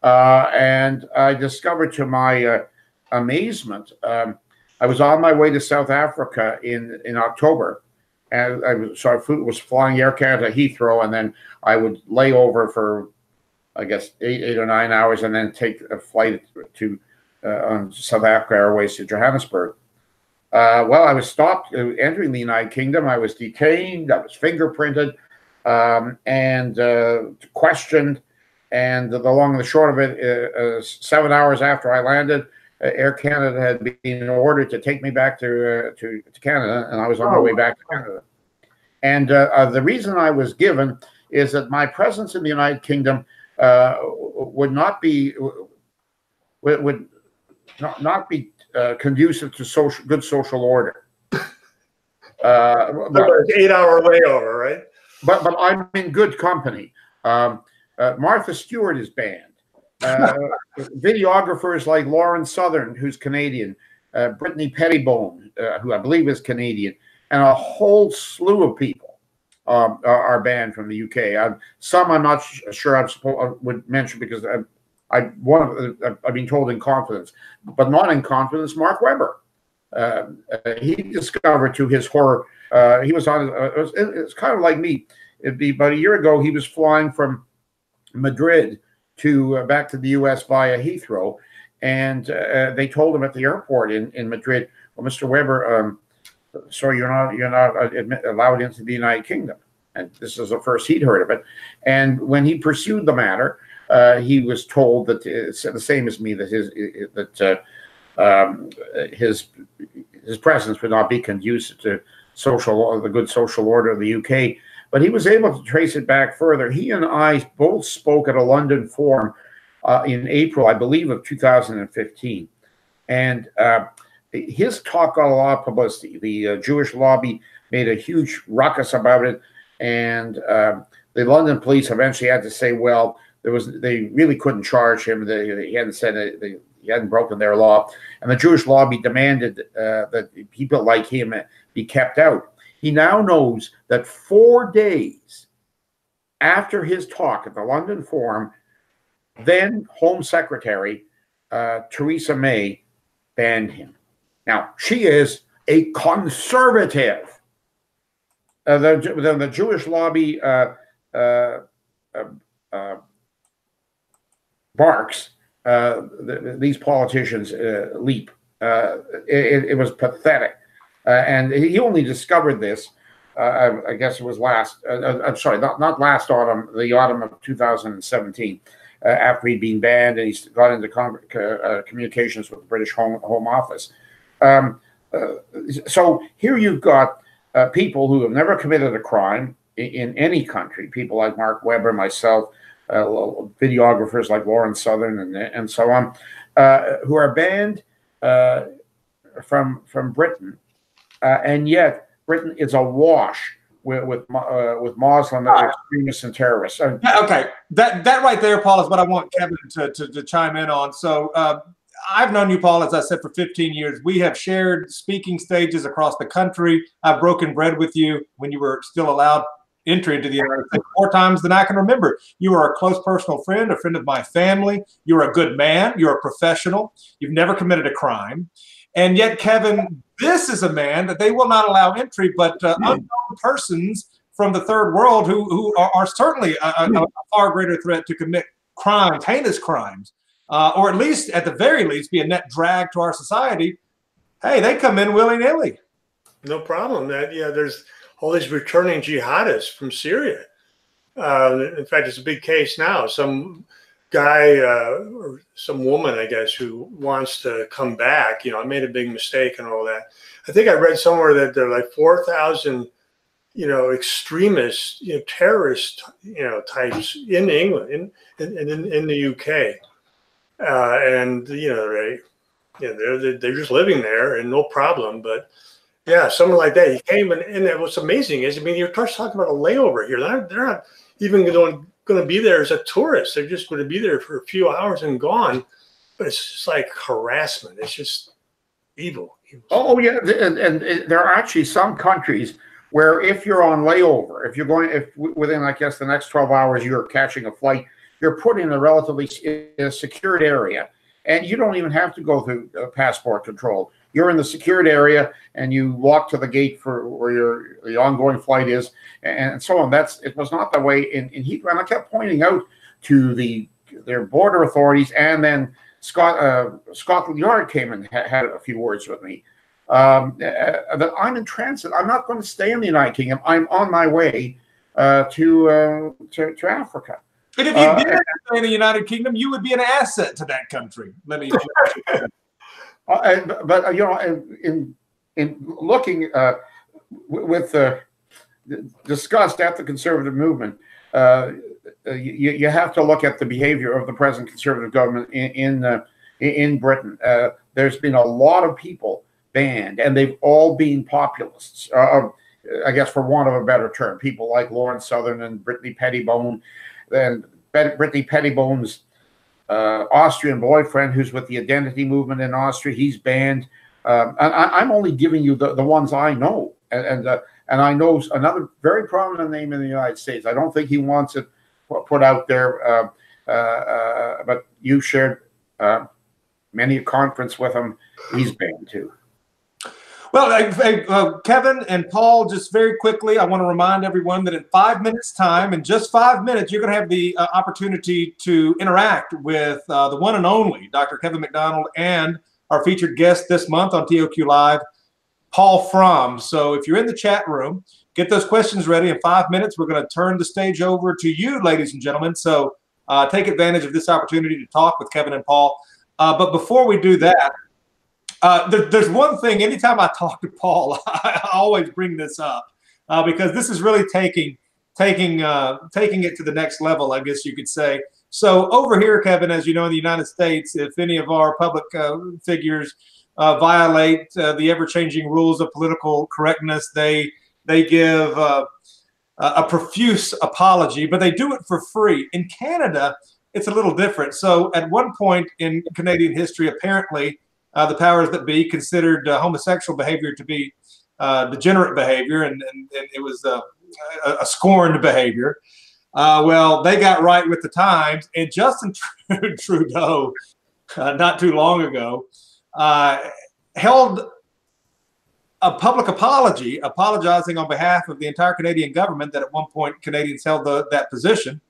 Uh, and I discovered, to my uh, amazement, um, I was on my way to South Africa in in October, and I was, so I was flying Air Canada Heathrow, and then I would lay over for, I guess eight eight or nine hours, and then take a flight to uh, on South Africa Airways to Johannesburg. Uh, well, I was stopped uh, entering the United Kingdom. I was detained. I was fingerprinted um, and uh, questioned. And the long and the short of it, uh, uh seven hours after I landed, uh, Air Canada had been ordered to take me back to, to, to Canada, and I was on oh. my way back to Canada. And uh, uh, the reason I was given is that my presence in the United Kingdom uh, would not be would, would not, not be uh, conducive to social good social order. (laughs) Uh, but, eight hour layover, right? But but I'm in good company. Um, uh, Martha Stewart is banned. Uh, (laughs) videographers like Lauren Southern, who's Canadian, uh, Brittany Pettibone, uh, who I believe is Canadian, and a whole slew of people um, are, are, banned from the UK. I'm, some I'm not sure I'm supposed I would mention because I, I one of I've been told in confidence, but not in confidence. Mark Weber, uh, uh, he discovered to his horror, uh, he was on. Uh, it it's kind of like me. It'd be about a year ago. He was flying from Madrid to uh, back to the U.S. via Heathrow, and uh, they told him at the airport in, in Madrid, "Well, Mr. Weber, um, sorry, you're not you're not admit, allowed into the United Kingdom." And this is the first he'd heard of it. And when he pursued the matter, uh, he was told that it's the same as me that his that uh, um, his his presence would not be conducive to social the good social order of the UK. But he was able to trace it back further. He and I both spoke at a London forum uh, in April, I believe, of 2015. And uh, his talk got a lot of publicity. The uh, Jewish lobby made a huge ruckus about it. And uh, the London police eventually had to say, well, there was they really couldn't charge him. They, he hadn't said it, they, he hadn't broken their law. And the Jewish lobby demanded uh, that people like him be kept out. He now knows that four days after his talk at the London Forum, then Home Secretary uh, Theresa May banned him. Now, she is a conservative. Uh, the, the, the, Jewish lobby uh, uh, uh, uh barks, the, these politicians leap. It, it, was pathetic. Uh, and he only discovered this, uh, I, guess it was last, uh, I'm sorry, not, not last autumn, the autumn of 2017, after he'd been banned and he got into com- communications with the British Home, Home Office. Um, so here you've got people who have never committed a crime in, in any country, people like Mark Weber, myself, uh, videographers like Lauren Southern and, and so on, uh, who are banned uh, from from Britain uh, and yet Britain is awash with with, uh, with Muslim uh, extremists and terrorists. okay, that that right there, Paul, is what I want Kevin to to, to chime in on. So. Uh, I've known you, Paul, as I said, for 15 years. We have shared speaking stages across the country. I've broken bread with you when you were still allowed entry into the United States more times than I can remember. You are a close personal friend, a friend of my family. You're a good man. You're a professional. You've never committed a crime. And yet, Kevin, this is a man that they will not allow entry, but uh, unknown persons from the third world who, who are, are certainly a, a, a, far greater threat to commit crimes, heinous crimes, uh, or at least, at the very least, be a net drag to our society. Hey, they come in willy nilly. No problem. That yeah, there's all these returning jihadists from Syria. Uh, in fact, it's a big case now. Some guy uh, or some woman, I guess, who wants to come back. You know, I made a big mistake and all that. I think I read somewhere that there are like four thousand, you know, extremist, you know, terrorist, you know, types in England, in in in, in the UK, uh, and you know they, you know, they're they're just living there and no problem, but. Yeah, someone like that. He came and, and what's amazing is, I mean, you're talking about a layover here. They're not, they're not even going going to be there as a tourist. They're just going to be there for a few hours and gone. But it's just like harassment. It's just evil. evil. Oh, oh yeah, and, and, eh, there are actually some countries where if you're on layover, if you're going, if within I guess the next 12 hours you're catching a flight, you're put in a relatively secured area, and you don't even have to go through uh, passport control you're in the secured area and you walk to the gate for where your the ongoing flight is and so on. That's it was not that way in, in Heathrow. And I kept pointing out to the their border authorities and then Scott uh, Scotland Yard came and ha- had a few words with me. Um, uh, that I'm in transit. I'm not going to stay in the United Kingdom. I'm on my way uh, to, uh, to to Africa. But if you uh, did stay in the United Kingdom, you would be an asset to that country. Let me. (laughs) Uh, but uh, you know, in in looking uh, with the discussed at the conservative movement, uh, you, you have to look at the behavior of the present conservative government in in, in Britain. There's been a lot of people banned, and they've all been populists. I guess, for want of a better term, people like Lauren Southern and Brittany Pettibone, and Brittany Pettibone's uh, Austrian boyfriend, who's with the identity movement in Austria, he's banned. Um, I, am only giving you the, the ones I know, and and, uh, and I know another very prominent name in the United States. I don't think he wants it put out there, uh, uh, uh but you shared uh, many a conference with him. He's banned too. Well, uh, Kevin and Paul, just very quickly, I want to remind everyone that in five minutes' time, in just five minutes, you're going to have the uh, opportunity to interact with uh, the one and only Dr. Kevin MacDonald and our featured guest this month on TOQ Live, Paul Fromm. So if you're in the chat room, get those questions ready. In five minutes, we're going to turn the stage over to you, ladies and gentlemen. So uh, take advantage of this opportunity to talk with Kevin and Paul. Uh, but before we do that, uh, there, there's one thing. Anytime I talk to Paul, (laughs) I always bring this up uh, because this is really taking taking uh, taking it to the next level. I guess you could say. So over here, Kevin, as you know, in the United States, if any of our public uh, figures uh, violate the ever-changing rules of political correctness, they they give a profuse apology, but they do it for free. In Canada, it's a little different. So at one point in Canadian history, apparently uh, the powers that be considered uh, homosexual behavior to be uh, degenerate behavior, and, and, and it was uh, a, a, scorned behavior. Uh, well, they got right with the times, and Justin (laughs) Trudeau, uh, not too long ago, held a public apology, apologizing on behalf of the entire Canadian government that at one point Canadians held the, that position.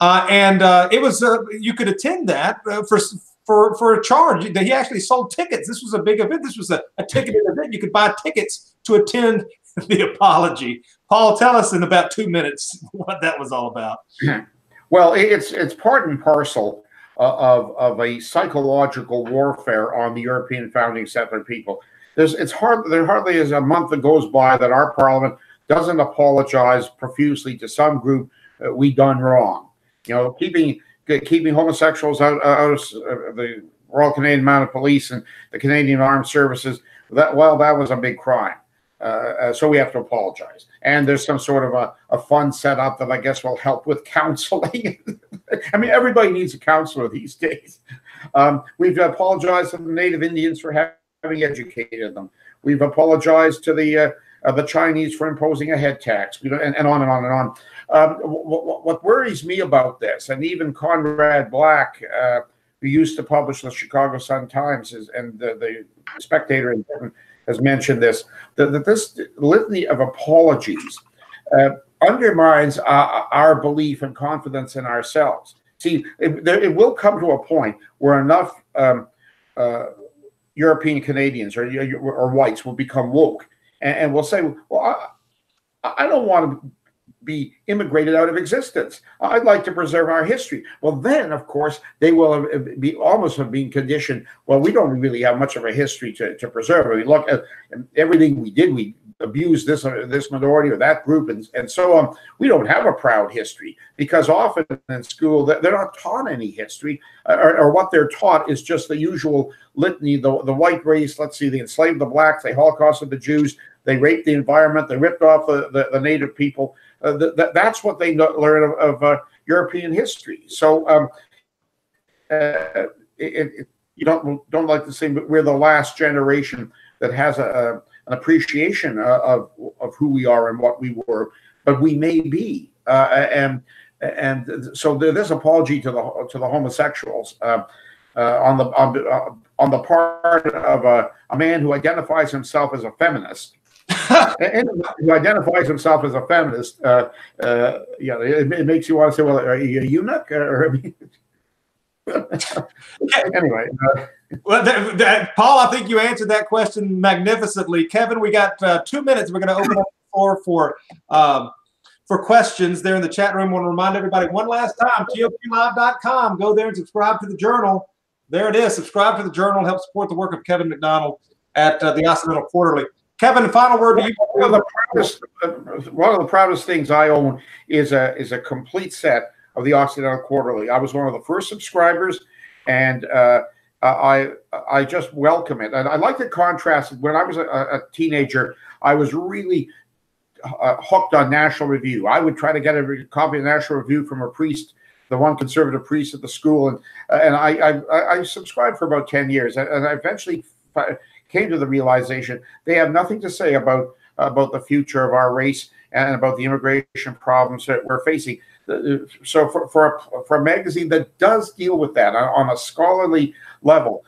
And it was you could attend that for for for a charge. That He actually sold tickets. This was a big event. This was a, a ticketed event. You could buy tickets to attend (laughs) the apology. Paul, tell us in about two minutes (laughs) what that was all about. (clears throat) Well, it's it's part and parcel uh, of of a psychological warfare on the European founding settler people. There's it's hard there hardly is a month that goes by that our parliament doesn't apologize profusely to some group we done wrong. You know, keeping keeping homosexuals out, out of the Royal Canadian Mounted Police and the Canadian Armed Services. That well, that was a big crime. Uh, uh, so we have to apologize. And there's some sort of a, a fund set up that I guess will help with (laughs) counseling. I mean, everybody needs a counselor these (laughs) days. Um, we've apologized to the Native Indians for having educated them. We've apologized to the uh, uh, the Chinese for imposing a head tax, and, and on and on and on. Um, what, worries me about this, and even Conrad Black, uh, who used to publish the Chicago Sun Times, is, and the, the Spectator has mentioned this, that, that this litany of apologies uh, undermines our, our, belief and confidence in ourselves. See, it, it, will come to a point where enough um, uh, European Canadians or, or whites will become woke and, and will say, well, I, I don't want to be immigrated out of existence. Uh, I'd like to preserve our history. Well, then, of course, they will be almost have been conditioned. Well, we don't really have much of a history to, to preserve. I mean, look at everything we did. We abused this uh, this minority or that group, and, and so on. We don't have a proud history because often in school they're not taught any history, uh, or, or what they're taught is just the usual litany: the the white race. Let's see, they enslaved the blacks, they holocausted the Jews, they raped the environment, they ripped off the, the, the native people uh, th- that's what they learn of, of uh, European history. So um, uh, it, it, you don't don't like to say, but we're the last generation that has a, a an appreciation uh, of of who we are and what we were, but we may be, uh, and and so this apology to the to the homosexuals. Uh, on the on, on the part of a, a man who identifies himself as a feminist, Anyone who identifies himself as a feminist, uh, uh, yeah, it, it, makes you want to say, "Well, are you a eunuch?" Or, (laughs) anyway. Uh, well, that, that, Paul, I think you answered that question magnificently. Kevin, we got uh, two minutes. We're going to open up the floor for um, for questions there in the chat room. I want to remind everybody one last time: TOQLive.com. Go there and subscribe to the journal. There it is. Subscribe to the journal. Help support the work of Kevin MacDonald at uh, the Occidental Quarterly. Kevin, final word. One of the proudest, uh, one of the proudest things I own is a is a complete set of the Occidental Quarterly. I was one of the first subscribers, and uh, I I just welcome it. And I like the contrast when I was a, a teenager. I was really uh, hooked on National Review. I would try to get a copy of National Review from a priest, the one conservative priest at the school, and and I I, I subscribed for about ten years, and I eventually came to the realization they have nothing to say about about the future of our race and about the immigration problems that we're facing. So for for a, for a magazine that does deal with that on, a scholarly level,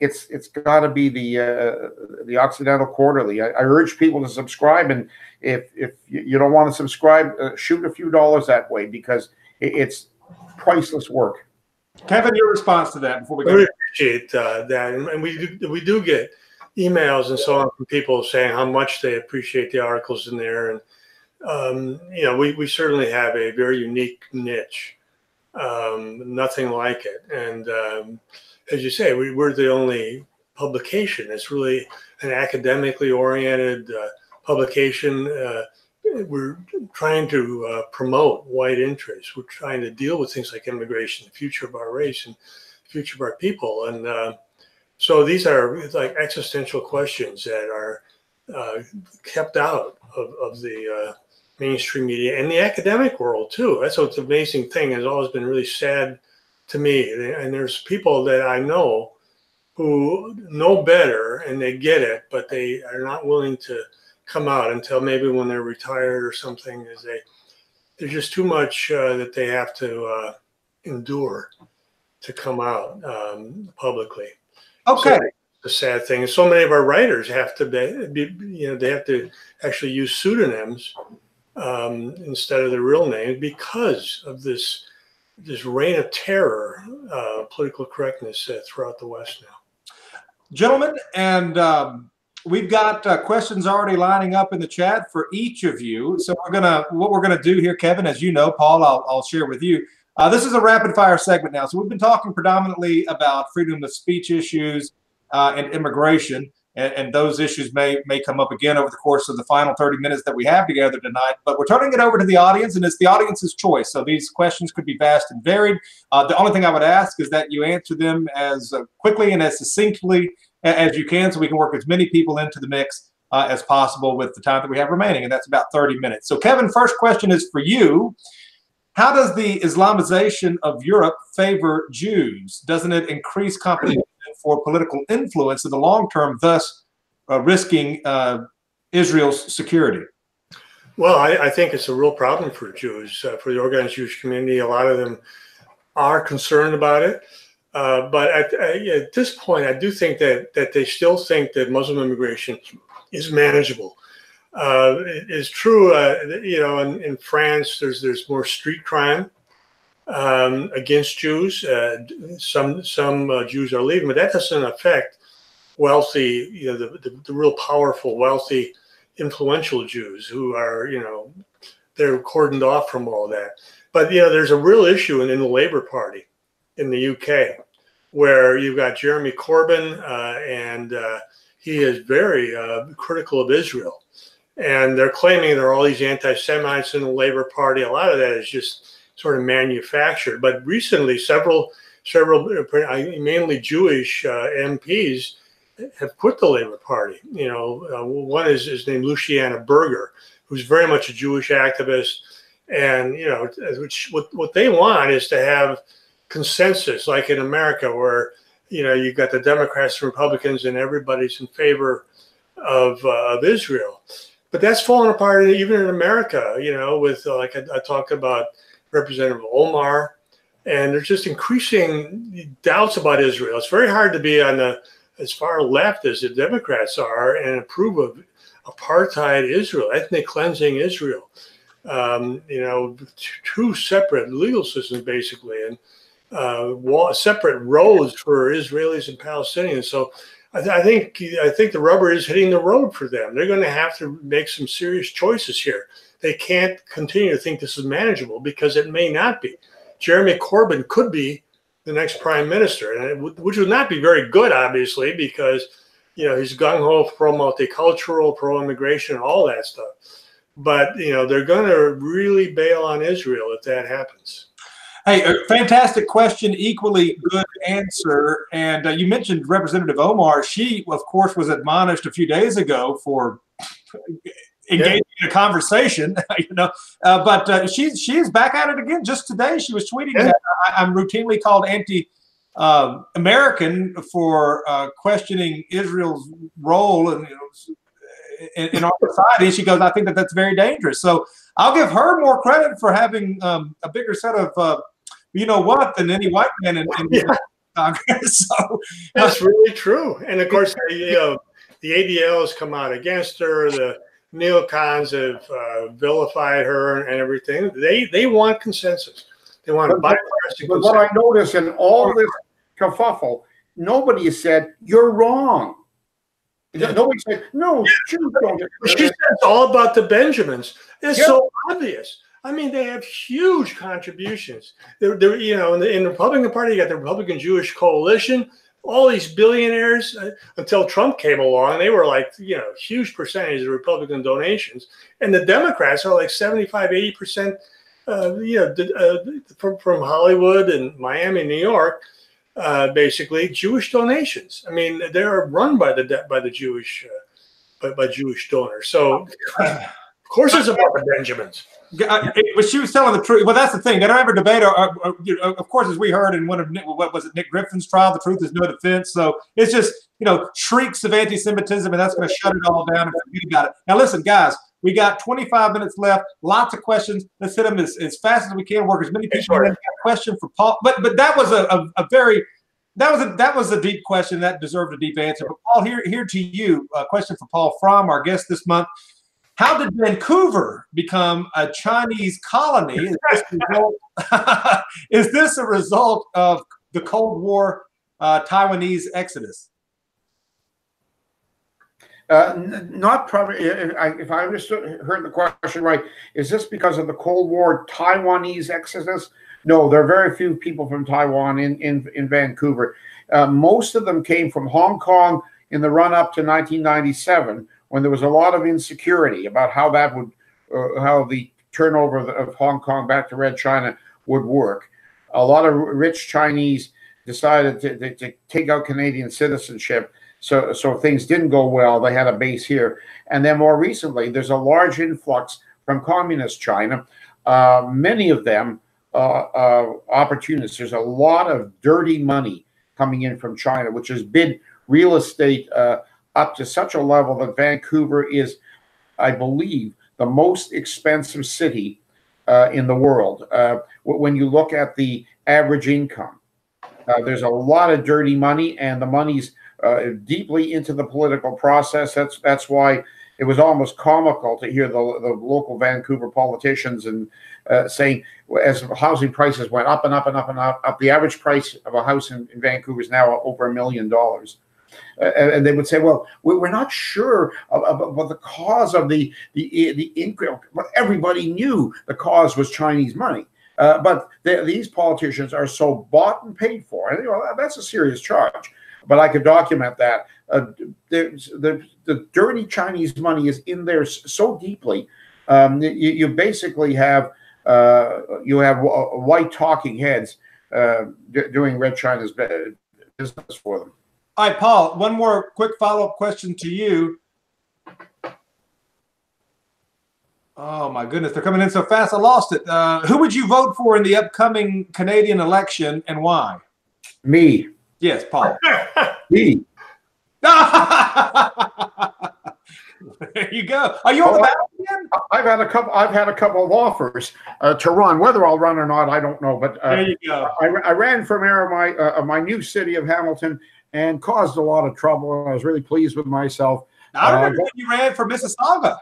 it's it's got to be the uh, the Occidental Quarterly. I, I, urge people to subscribe, and if if you don't want to subscribe, uh, shoot a few dollars that way because it's priceless work. Kevin, your response to that before we go. I appreciate uh, that, and we do, we do get emails and so on from people saying how much they appreciate the articles in there. And, um, you know, we, we certainly have a very unique niche, um, nothing like it. And um, as you say, we, we're the only publication. It's really an academically oriented uh, publication. Uh, we're trying to uh, promote white interests. We're trying to deal with things like immigration, the future of our race, and the future of our people. And uh, so these are like existential questions that are uh, kept out of, of the uh, mainstream media and the academic world too. That's what's amazing thing has always been really sad to me. And there's people that I know who know better and they get it, but they are not willing to come out until maybe when they're retired or something. Is they there's just too much uh, that they have to uh, endure to come out um, publicly. Okay. So the sad thing is, so many of our writers have to be, you know, they have to actually use pseudonyms um, instead of their real name because of this this reign of terror, uh, political correctness uh, throughout the West now. Gentlemen, and um, we've got uh, questions already lining up in the chat for each of you. So we're gonna what we're gonna do here, Kevin, as you know, Paul, I'll, I'll share with you. Uh, this is a rapid fire segment now. So we've been talking predominantly about freedom of speech issues uh, and immigration. And, and, those issues may may come up again over the course of the final 30 minutes that we have together tonight. But we're turning it over to the audience, and it's the audience's choice. So these questions could be vast and varied. Uh, the only thing I would ask is that you answer them as uh, quickly and as succinctly as you can, so we can work as many people into the mix uh, as possible with the time that we have remaining, and that's about 30 minutes. So, Kevin, first question is for you. How does the Islamization of Europe favor Jews? Doesn't it increase competition for political influence in the long term, thus uh, risking uh, Israel's security? Well, I, I, think it's a real problem for Jews, uh, for the organized Jewish community. A lot of them are concerned about it. Uh, but at, at, this point, I do think that, that they still think that Muslim immigration is manageable uh, is true. Uh, you know, in, in, France, there's there's more street crime um, against Jews. Uh, some some uh, Jews are leaving, but that doesn't affect wealthy, you know, the, the, the, real powerful, wealthy, influential Jews who are, you know, they're cordoned off from all that. But you know, there's a real issue in, in the Labour Party in the UK where you've got Jeremy Corbyn uh, and uh, he is very critical of Israel and they're claiming there are all these anti-Semites in the Labor Party. A lot of that is just sort of manufactured. But recently, several, several, mainly Jewish uh, MPs have quit the Labor Party. You know, uh, one is, is named Luciana Berger, who's very much a Jewish activist, and you know, which what what they want is to have consensus, like in America, where you know you've got the Democrats and Republicans, and everybody's in favor of uh, of Israel but that's fallen apart even in America. You know, with uh, like I, I talked about Representative Omar, and there's just increasing doubts about Israel. It's very hard to be on the as far left as the Democrats are and approve of apartheid Israel, ethnic cleansing Israel. Um, you know, two separate legal systems basically, and uh, separate roads for Israelis and Palestinians. So I, th- I, think I think the rubber is hitting the road for them. They're going to have to make some serious choices here. They can't continue to think this is manageable because it may not be. Jeremy Corbyn could be the next prime minister, and it, which would not be very good, obviously, because you know, he's gung ho pro multicultural, pro immigration, all that stuff. But you know, they're going to really bail on Israel if that happens. Hey, a fantastic question, equally good answer. And uh, you mentioned Representative Omar. She, of course, was admonished a few days ago for engaging yeah. in a conversation, (laughs) you know. Uh, but uh, she's she's back at it again. Just today, she was tweeting yeah. that I, am routinely called anti. Uh, American for uh, questioning Israel's role in, you know, in, in, our society. She goes, I think that that's very dangerous. So I'll give her more credit for having um, a bigger set of, uh, you know what, than any white man in, in (laughs) yeah. Congress. (laughs) so that's (laughs) really true. And of course, you know, the ADL has come out against her. The neocons have uh, vilified her and everything. They they want consensus. They want but, bipartisan. But what I notice in all this kerfuffle, nobody said you're wrong. Yeah. Nobody said no. She said it's all about the Benjamins. It's yeah. so obvious. I mean, they have huge contributions. They're, they're you know, in the, in the Republican Party, you got the Republican Jewish Coalition all these billionaires uh, until Trump came along, they were like, you know, huge percentage of Republican donations. And the Democrats are like 75, 80%, uh, you know, uh, from, from Hollywood and Miami, New York, uh, basically Jewish donations. I mean, they're run by the, by the Jewish, uh, by, by Jewish donors. So (clears throat) course it's about the Benjamins uh, but she was telling the truth. Well, that's the thing. They don't ever debate. Or, or, or you know, of course, as we heard in one of what was it, Nick Griffin's trial, the truth is no defense. So it's just you know shrieks of anti-Semitism, and that's going to shut it all down and forget about it. Now, listen, guys, we got 25 minutes left. Lots of questions. Let's hit them as, as fast as we can. Work as many people. A question for Paul, but but that was a, a, a, very that was a that was a deep question that deserved a deep answer. But Paul, here here to you, a question for Paul from our guest this month. How did Vancouver become a Chinese colony? Is this, (laughs) result, (laughs) is this a result of the Cold War uh, Taiwanese exodus? Uh, not probably. If I understood, heard the question right, is this because of the Cold War Taiwanese exodus? No, there are very few people from Taiwan in in, in Vancouver. Uh, most of them came from Hong Kong in the run up to 1997, when there was a lot of insecurity about how that would, uh, how the turnover of, Hong Kong back to Red China would work. A lot of rich Chinese decided to, to, to, take out Canadian citizenship. So, so things didn't go well. They had a base here. And then more recently, there's a large influx from communist China. Uh, many of them uh, uh, opportunists. There's a lot of dirty money coming in from China, which has bid real estate uh, up to such a level that Vancouver is, I believe, the most expensive city uh, in the world. Uh, when you look at the average income, uh, there's a lot of dirty money, and the money's uh, deeply into the political process. That's that's why it was almost comical to hear the, the local Vancouver politicians and uh, saying as housing prices went up and up and up and up, up the average price of a house in, in Vancouver is now over a million dollars. Uh, and they would say, "Well, we're not sure about the cause of the the the increase." But everybody knew the cause was Chinese money. Uh, but these politicians are so bought and paid for, and you know, that's a serious charge. But I could document that uh, the the dirty Chinese money is in there so deeply. Um, you, you, basically have uh, you have white talking heads uh, doing Red China's business for them. All right, Paul, one more quick follow up question to you. Oh my goodness, they're coming in so fast. I lost it. Uh, who would you vote for in the upcoming Canadian election and why? Me. Yes, Paul. (laughs) (laughs) Me. there you go. Are you on the again? I've had a couple. I've had a couple of offers uh, to run. Whether I'll run or not, I don't know. But uh, there you go. I, I, ran for mayor of my uh, my new city of Hamilton, and caused a lot of trouble. And I was really pleased with myself. Now, I remember uh, when you ran for Mississauga.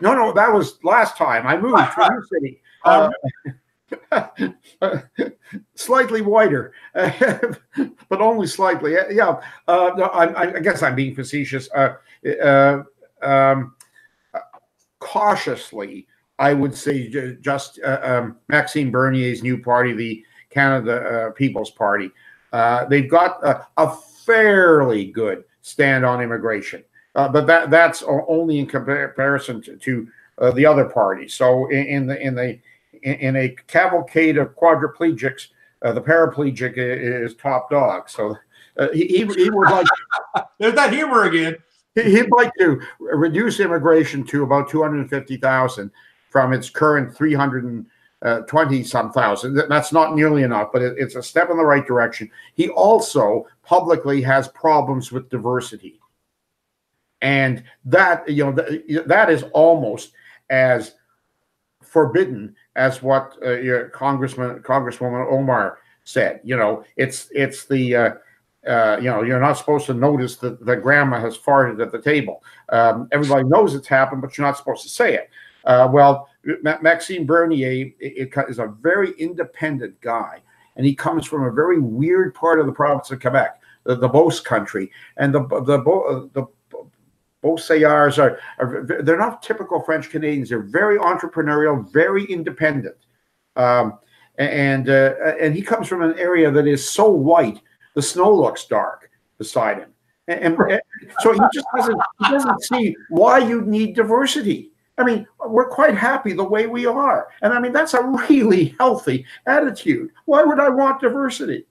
No, no, that was last time. I moved right, to right. new city. Um, uh, (laughs) slightly wider, (laughs) but only slightly. Yeah, uh, no, I, I, guess I'm being facetious. Uh, uh um, cautiously, I would say just uh, um, Maxime Bernier's new party, the Canada People's Party. They've got a fairly good stand on immigration. Uh, but that that's only in comparison to, to uh, the other parties. So in, in the in the in, in, a cavalcade of quadriplegics, uh, the paraplegic is, is top dog. So uh, he, he, he would like (laughs) there's that humor again. He'd like to reduce immigration to about 250,000 from its current 320 some thousand. That's not nearly enough, but it's a step in the right direction. He also publicly has problems with diversity. And that, you know, that is almost as forbidden as what uh, Congressman Congresswoman Omar said. You know, it's it's the uh, uh, you know, you're not supposed to notice that the grandma has farted at the table. Um, everybody knows it's happened, but you're not supposed to say it. Uh, well, Maxime Bernier is a very independent guy, and he comes from a very weird part of the province of Quebec, the, the Beauce country, and the the uh, the Beauceards are, are they're not typical French Canadians. They're very entrepreneurial, very independent, um, and uh, and he comes from an area that is so white the snow looks dark beside him. And, and, so he just doesn't he doesn't see why you need diversity. I mean, we're quite happy the way we are. And I mean, that's a really healthy attitude. Why would I want diversity?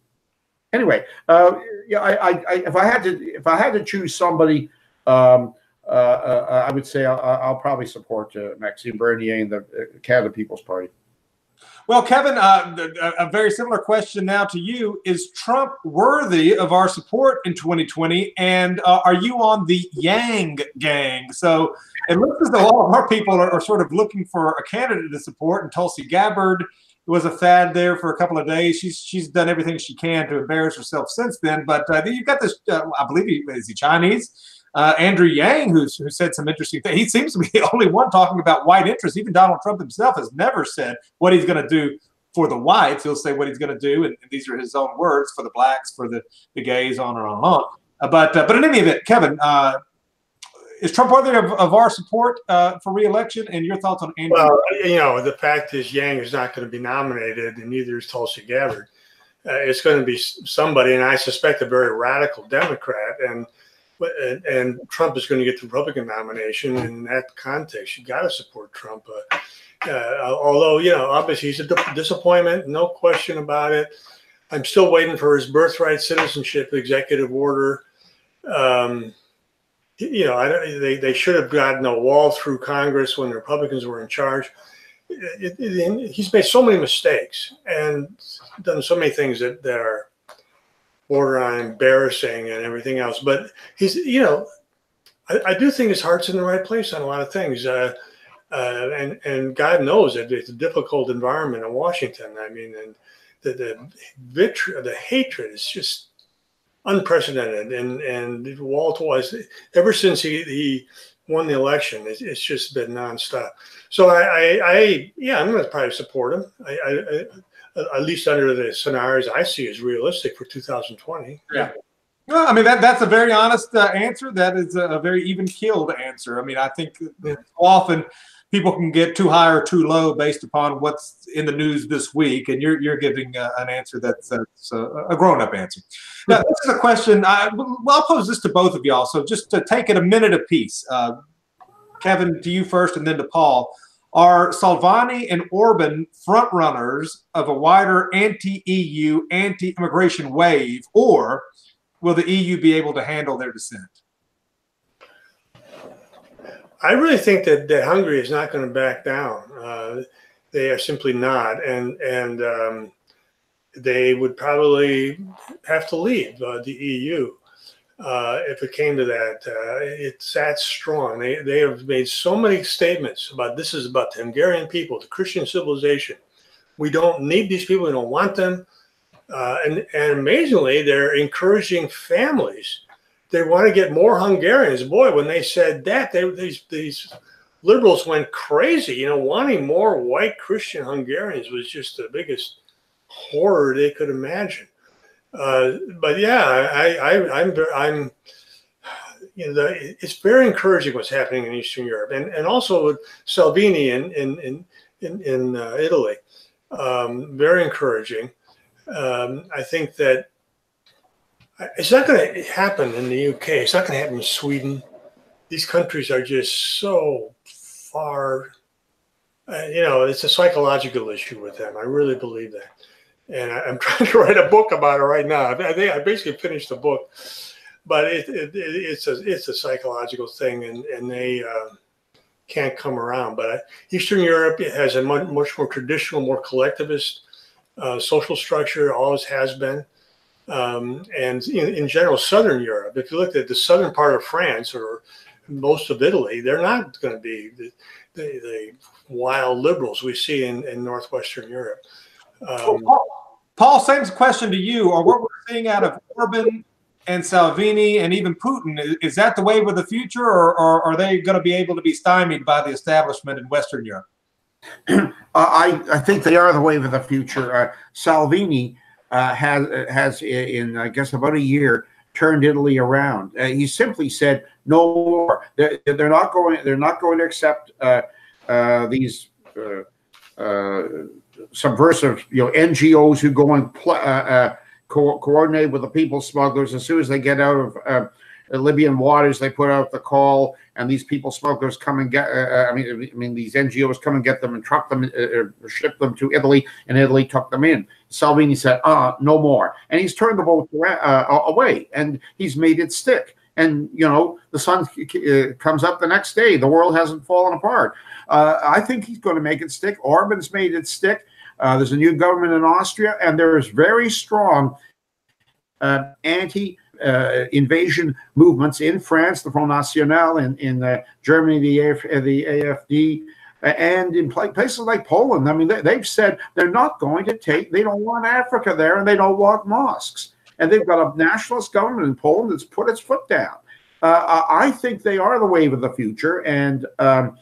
Anyway, uh, yeah, I, I, if I had to, if I had to choose somebody, um, uh, uh, I would say I'll, I'll probably support uh, Maxime Bernier and the uh, Canada People's Party. Well, Kevin, uh, a, very similar question now to you. Is Trump worthy of our support in 2020? And uh, are you on the Yang gang? So it looks as though all of our people are, are, sort of looking for a candidate to support. And Tulsi Gabbard was a fad there for a couple of days. She's she's done everything she can to embarrass herself since then. But uh, you've got this, uh, I believe, he, is he Chinese? Uh, Andrew Yang, who's who said some interesting things. He seems to be (laughs) the only one talking about white interests. Even Donald Trump himself has never said what he's going to do for the whites. He'll say what he's going to do, and, and, these are his own words for the blacks, for the, the gays, on and on on. Uh, but uh, but in any event, Kevin, uh, is Trump worthy of, of our support uh, for reelection? And your thoughts on Andrew? Well, you know, the fact is Yang is not going to be nominated, and neither is Tulsi Gabbard. Uh, it's going to be somebody, and I suspect a very radical Democrat. And and, and, Trump is going to get the Republican nomination. In that context, you got to support Trump. Uh, uh, although you know, obviously he's a disappointment, no question about it. I'm still waiting for his birthright citizenship executive order. Um, you know, I, they they should have gotten a wall through Congress when the Republicans were in charge. It, it, it, he's made so many mistakes and done so many things that, that are borderline embarrassing and everything else. But he's, you know, I, I, do think his heart's in the right place on a lot of things. Uh, uh, and and God knows that it's a difficult environment in Washington. I mean, and the the vitriol, the hatred is just unprecedented. And and Walt was ever since he he won the election, it's, it's just been nonstop. So I, I, I yeah, I'm going to probably support him. I, I, at least under the scenarios I see as realistic for 2020. Yeah. Well, I mean that that's a very honest uh, answer. That is a, very even keeled answer. I mean, I think often people can get too high or too low based upon what's in the news this week, and you're you're giving uh, an answer that's, that's uh, a grown up answer. Now, this is a question. I, well, I'll pose this to both of y'all. So just to take it a minute apiece. Uh, Kevin, to you first, and then to Paul. Are Salvini and Orban frontrunners of a wider anti EU, anti immigration wave, or will the EU be able to handle their dissent? I really think that, that Hungary is not going to back down. Uh, they are simply not, and and um, they would probably have to leave uh, the EU uh, if it came to that. Uh, it's that strong. They, they have made so many statements about this is about the Hungarian people, the Christian civilization. We don't need these people. We don't want them. Uh, and, and amazingly, they're encouraging families. They want to get more Hungarians. Boy, when they said that, they, these, these liberals went crazy. You know, wanting more white Christian Hungarians was just the biggest horror they could imagine. Uh, but yeah, I, I, I'm, I'm, you know, the, it's very encouraging what's happening in Eastern Europe, and and also with Salvini in in in in, uh, Italy, um, very encouraging. Um, I think that It's not going to happen in the UK. It's not going to happen in Sweden. These countries are just so far. Uh, you know, it's a psychological issue with them. I really believe that, and I, am (laughs) trying to write a book about it right now. I I basically finished the book, but it, it, it's a it's a psychological thing, and and they. Uh, can't come around. But Eastern Europe has a much, much more traditional, more collectivist uh, social structure, always has been. Um, and in, in, general, Southern Europe, if you look at the southern part of France or most of Italy, they're not going to be the, the, the, wild liberals we see in, in Northwestern Europe. Um, Paul, Paul, same question to you. Or what we're seeing out of Orban and Salvini and even Putin, is, is that the wave of the future, or, or are they going to be able to be stymied by the establishment in Western Europe? (clears throat) I, I think they are the wave of the future. Uh, Salvini uh, has has in I guess about a year turned Italy around. Uh, he simply said no more. They're, they're, not going. They're not going to accept uh, uh these uh, uh, subversive, you know, NGOs who go and pl- co- coordinate with the people smugglers as soon as they get out of Libyan waters. They put out the call, and these people smugglers come and get. Uh, I mean, I mean, these NGOs come and get them and truck them, uh, ship them to Italy, and Italy took them in. Salvini said, "Uh, no more," and he's turned the boat uh, away, and he's made it stick. And you know, the sun uh, comes up the next day. The world hasn't fallen apart. Uh, I think he's going to make it stick. Orban's made it stick. Uh, there's a new government in Austria, and there is very strong anti uh, invasion movements in France, the Front National, in, in uh, Germany, the, AF, uh, the AFD, and in places like Poland. I mean, they, they've said they're not going to take, they don't want Africa there and they don't want mosques. And they've got a nationalist government in Poland that's put its foot down. Uh, I think they are the wave of the future. And um,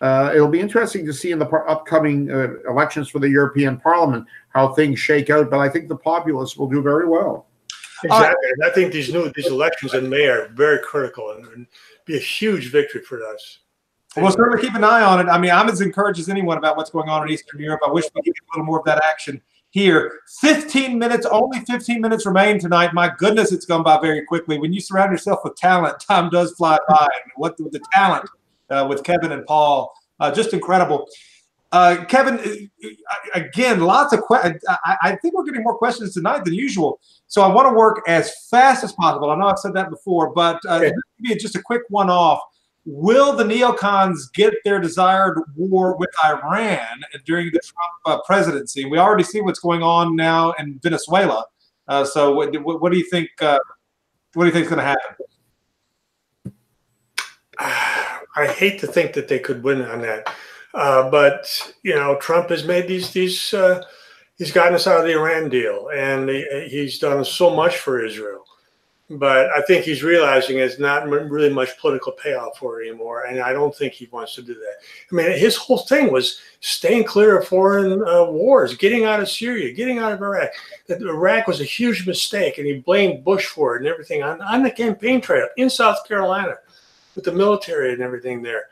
uh, it'll be interesting to see in the par- upcoming uh, elections for the European Parliament how things shake out. But I think the populists will do very well. Exactly. and I think these new these elections in May are very critical and, and be a huge victory for us. We'll certainly keep an eye on it. I mean, I'm as encouraged as anyone about what's going on in Eastern Europe. I wish we could get a little more of that action here. 15 minutes, only 15 minutes remain tonight. My goodness, it's gone by very quickly. When you surround yourself with talent, (laughs) time does fly by. what the, the talent uh, with Kevin and Paul, uh, just incredible. Uh, Kevin, uh, again, lots of questions. I, I, think we're getting more questions tonight than usual. So I want to work as fast as possible. I know I've said that before, but uh, okay. be just a quick one off. Will the neocons get their desired war with Iran during the Trump uh, presidency? We already see what's going on now in Venezuela. Uh, so, what, what, do you think? Uh, what do you think is going to happen? (sighs) I hate to think that they could win on that. Uh, but you know, Trump has made these these uh, he's gotten us out of the Iran deal, and he, he's done so much for Israel. But I think he's realizing it's not really much political payoff for it anymore, and I don't think he wants to do that. I mean, his whole thing was staying clear of foreign uh, wars, getting out of Syria, getting out of Iraq. That Iraq was a huge mistake, and he blamed Bush for it and everything on, on the campaign trail in South Carolina with the military and everything there.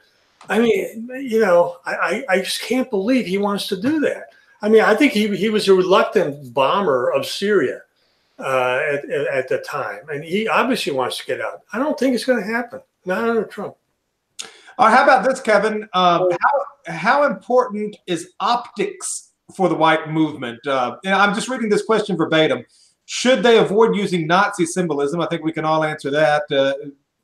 I mean, you know, I, I just can't believe he wants to do that. I mean, I think he, he was a reluctant bomber of Syria uh, at, at the time, and he obviously wants to get out. I don't think it's going to happen. Not under Trump. Uh, how about this, Kevin? Um, how, how important is optics for the white movement? Uh, I'm just reading this question verbatim. Should they avoid using Nazi symbolism? I think we can all answer that. Uh,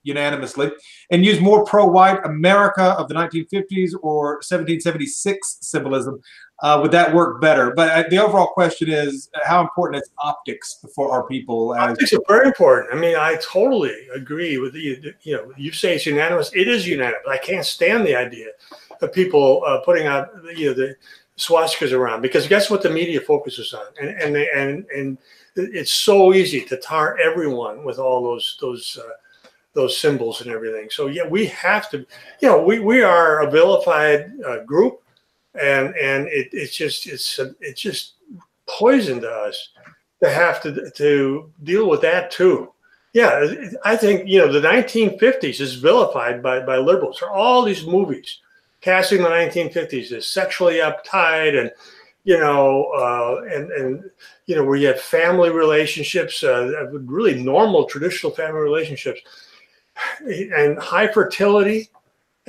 unanimously, and use more pro-white America of the 1950s or 1776 symbolism. Uh, would that work better? But uh, the overall question is, how important is optics for our people? As- optics are very important. I mean, I totally agree with you. You know, you say it's unanimous. It is unanimous. I can't stand the idea of people uh, putting out you know the swastikas around because guess what the media focuses on, and and and and it's so easy to tar everyone with all those those. Uh, those symbols and everything. So yeah, we have to, you know, we, we are a vilified uh, group, and and it, it's just it's it's just poison to us to have to to deal with that too. Yeah, I think you know the 1950s is vilified by by liberals. for all these movies casting the 1950s as sexually uptight and you know, uh, and and you know where you have family relationships, uh, really normal traditional family relationships, and high fertility.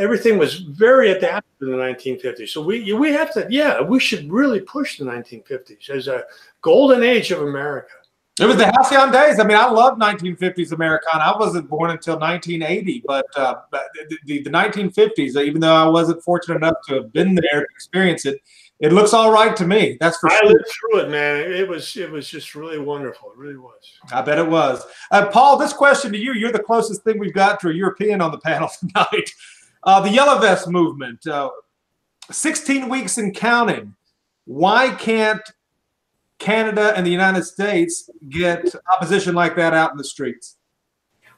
Everything was very adapted in the 1950s. So we we have to, yeah, we should really push the 1950s as a golden age of America. It was the halcyon days. I mean, I love 1950s Americana. I wasn't born until 1980, but, uh, the, the, the, 1950s, even though I wasn't fortunate enough to have been there to experience it, it looks all right to me. That's for I sure. I lived through it, man. It was it was just really wonderful. It really was. I bet it was. Uh, Paul, this question to you. You're the closest thing we've got to a European on the panel (laughs) tonight. Uh, the Yellow Vest movement, uh, 16 weeks and counting. Why can't Canada and the United States get opposition like that out in the streets?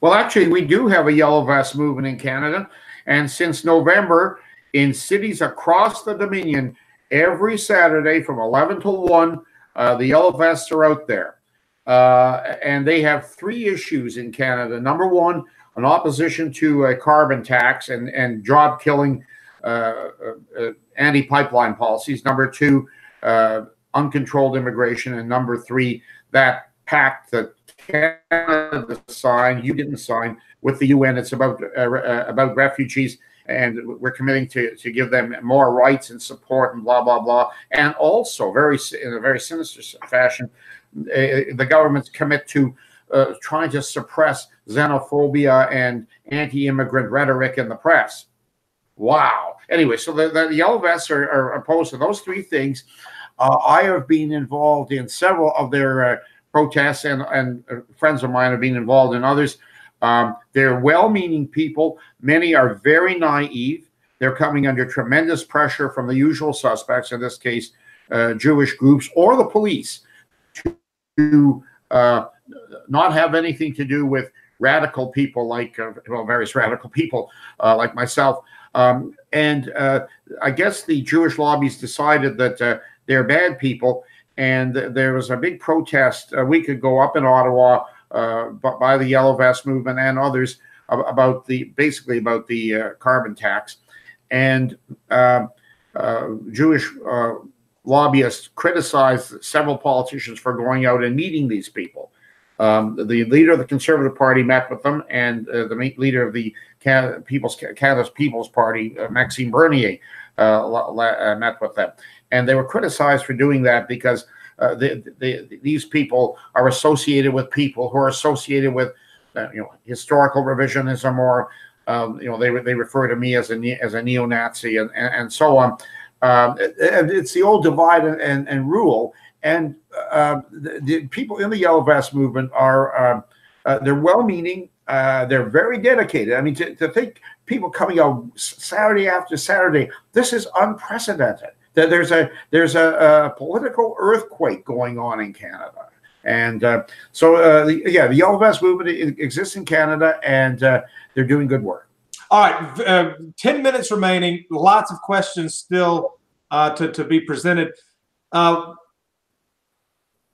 Well, actually, we do have a Yellow Vest movement in Canada. And since November, in cities across the Dominion, every Saturday from 11 to 1, uh, the Yellow Vests are out there. Uh, and they have three issues in Canada. Number one, an opposition to a carbon tax and, and job killing uh, uh, uh anti pipeline policies. Number two, uh, uncontrolled immigration. And number three, that pact that Canada signed, you didn't sign with the UN. It's about about refugees and we're committing to, to give them more rights and support and blah blah blah and also very in a very sinister fashion uh, the governments commit to uh, trying to suppress xenophobia and anti-immigrant rhetoric in the press. Wow. Anyway, so the, the yellow vests are, are, opposed to those three things. Uh, I have been involved in several of their uh, protests, and, and uh, friends of mine have been involved in others. Um, they're well-meaning people. Many are very naive. They're coming under tremendous pressure from the usual suspects, in this case, uh, Jewish groups or the police, to uh, not have anything to do with radical people like, uh, well, various radical people uh, like myself. Um, and uh, I guess the Jewish lobbies decided that uh, they're bad people. And there was a big protest a week ago up in Ottawa uh, by the Yellow Vest movement and others about the basically about the carbon tax. And Jewish lobbyists criticized several politicians for going out and meeting these people. Um, the leader of the Conservative Party met with them, and uh, the leader of the People's Canada's People's Party, uh, Maxime Bernier, uh, uh, met with them, and they were criticized for doing that because uh, the, the, these people are associated with people who are associated with, uh, you know, historical revisionism, or um, you know, they they refer to me as a as a neo-Nazi, and and, and so on. Um, and it's the old divide and, and, and rule. And uh, the, the, people in the Yellow Vest movement are um, uh, they're well-meaning. Uh, they're very dedicated. I mean, to, to, think people coming out Saturday after Saturday, this is unprecedented. That there's a there's a, a, political earthquake going on in Canada, and uh, so uh, yeah, the Yellow Vest movement exists in Canada, and uh, they're doing good work. All right, uh, 10 minutes remaining. Lots of questions still uh, to, to be presented.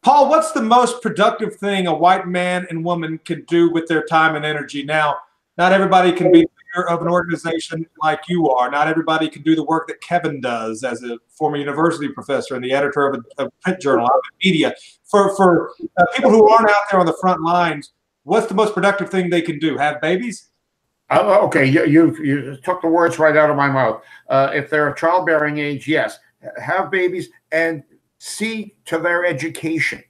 Paul, what's the most productive thing a white man and woman can do with their time and energy? Now, not everybody can be leader of an organization like you are. Not everybody can do the work that Kevin does as a former university professor and the editor of a, a print journal, of media. For for uh, people who aren't out there on the front lines, what's the most productive thing they can do? Have babies? Uh, okay, you, you, you took the words right out of my mouth. Uh, if they're of childbearing age, yes, have babies and see to their education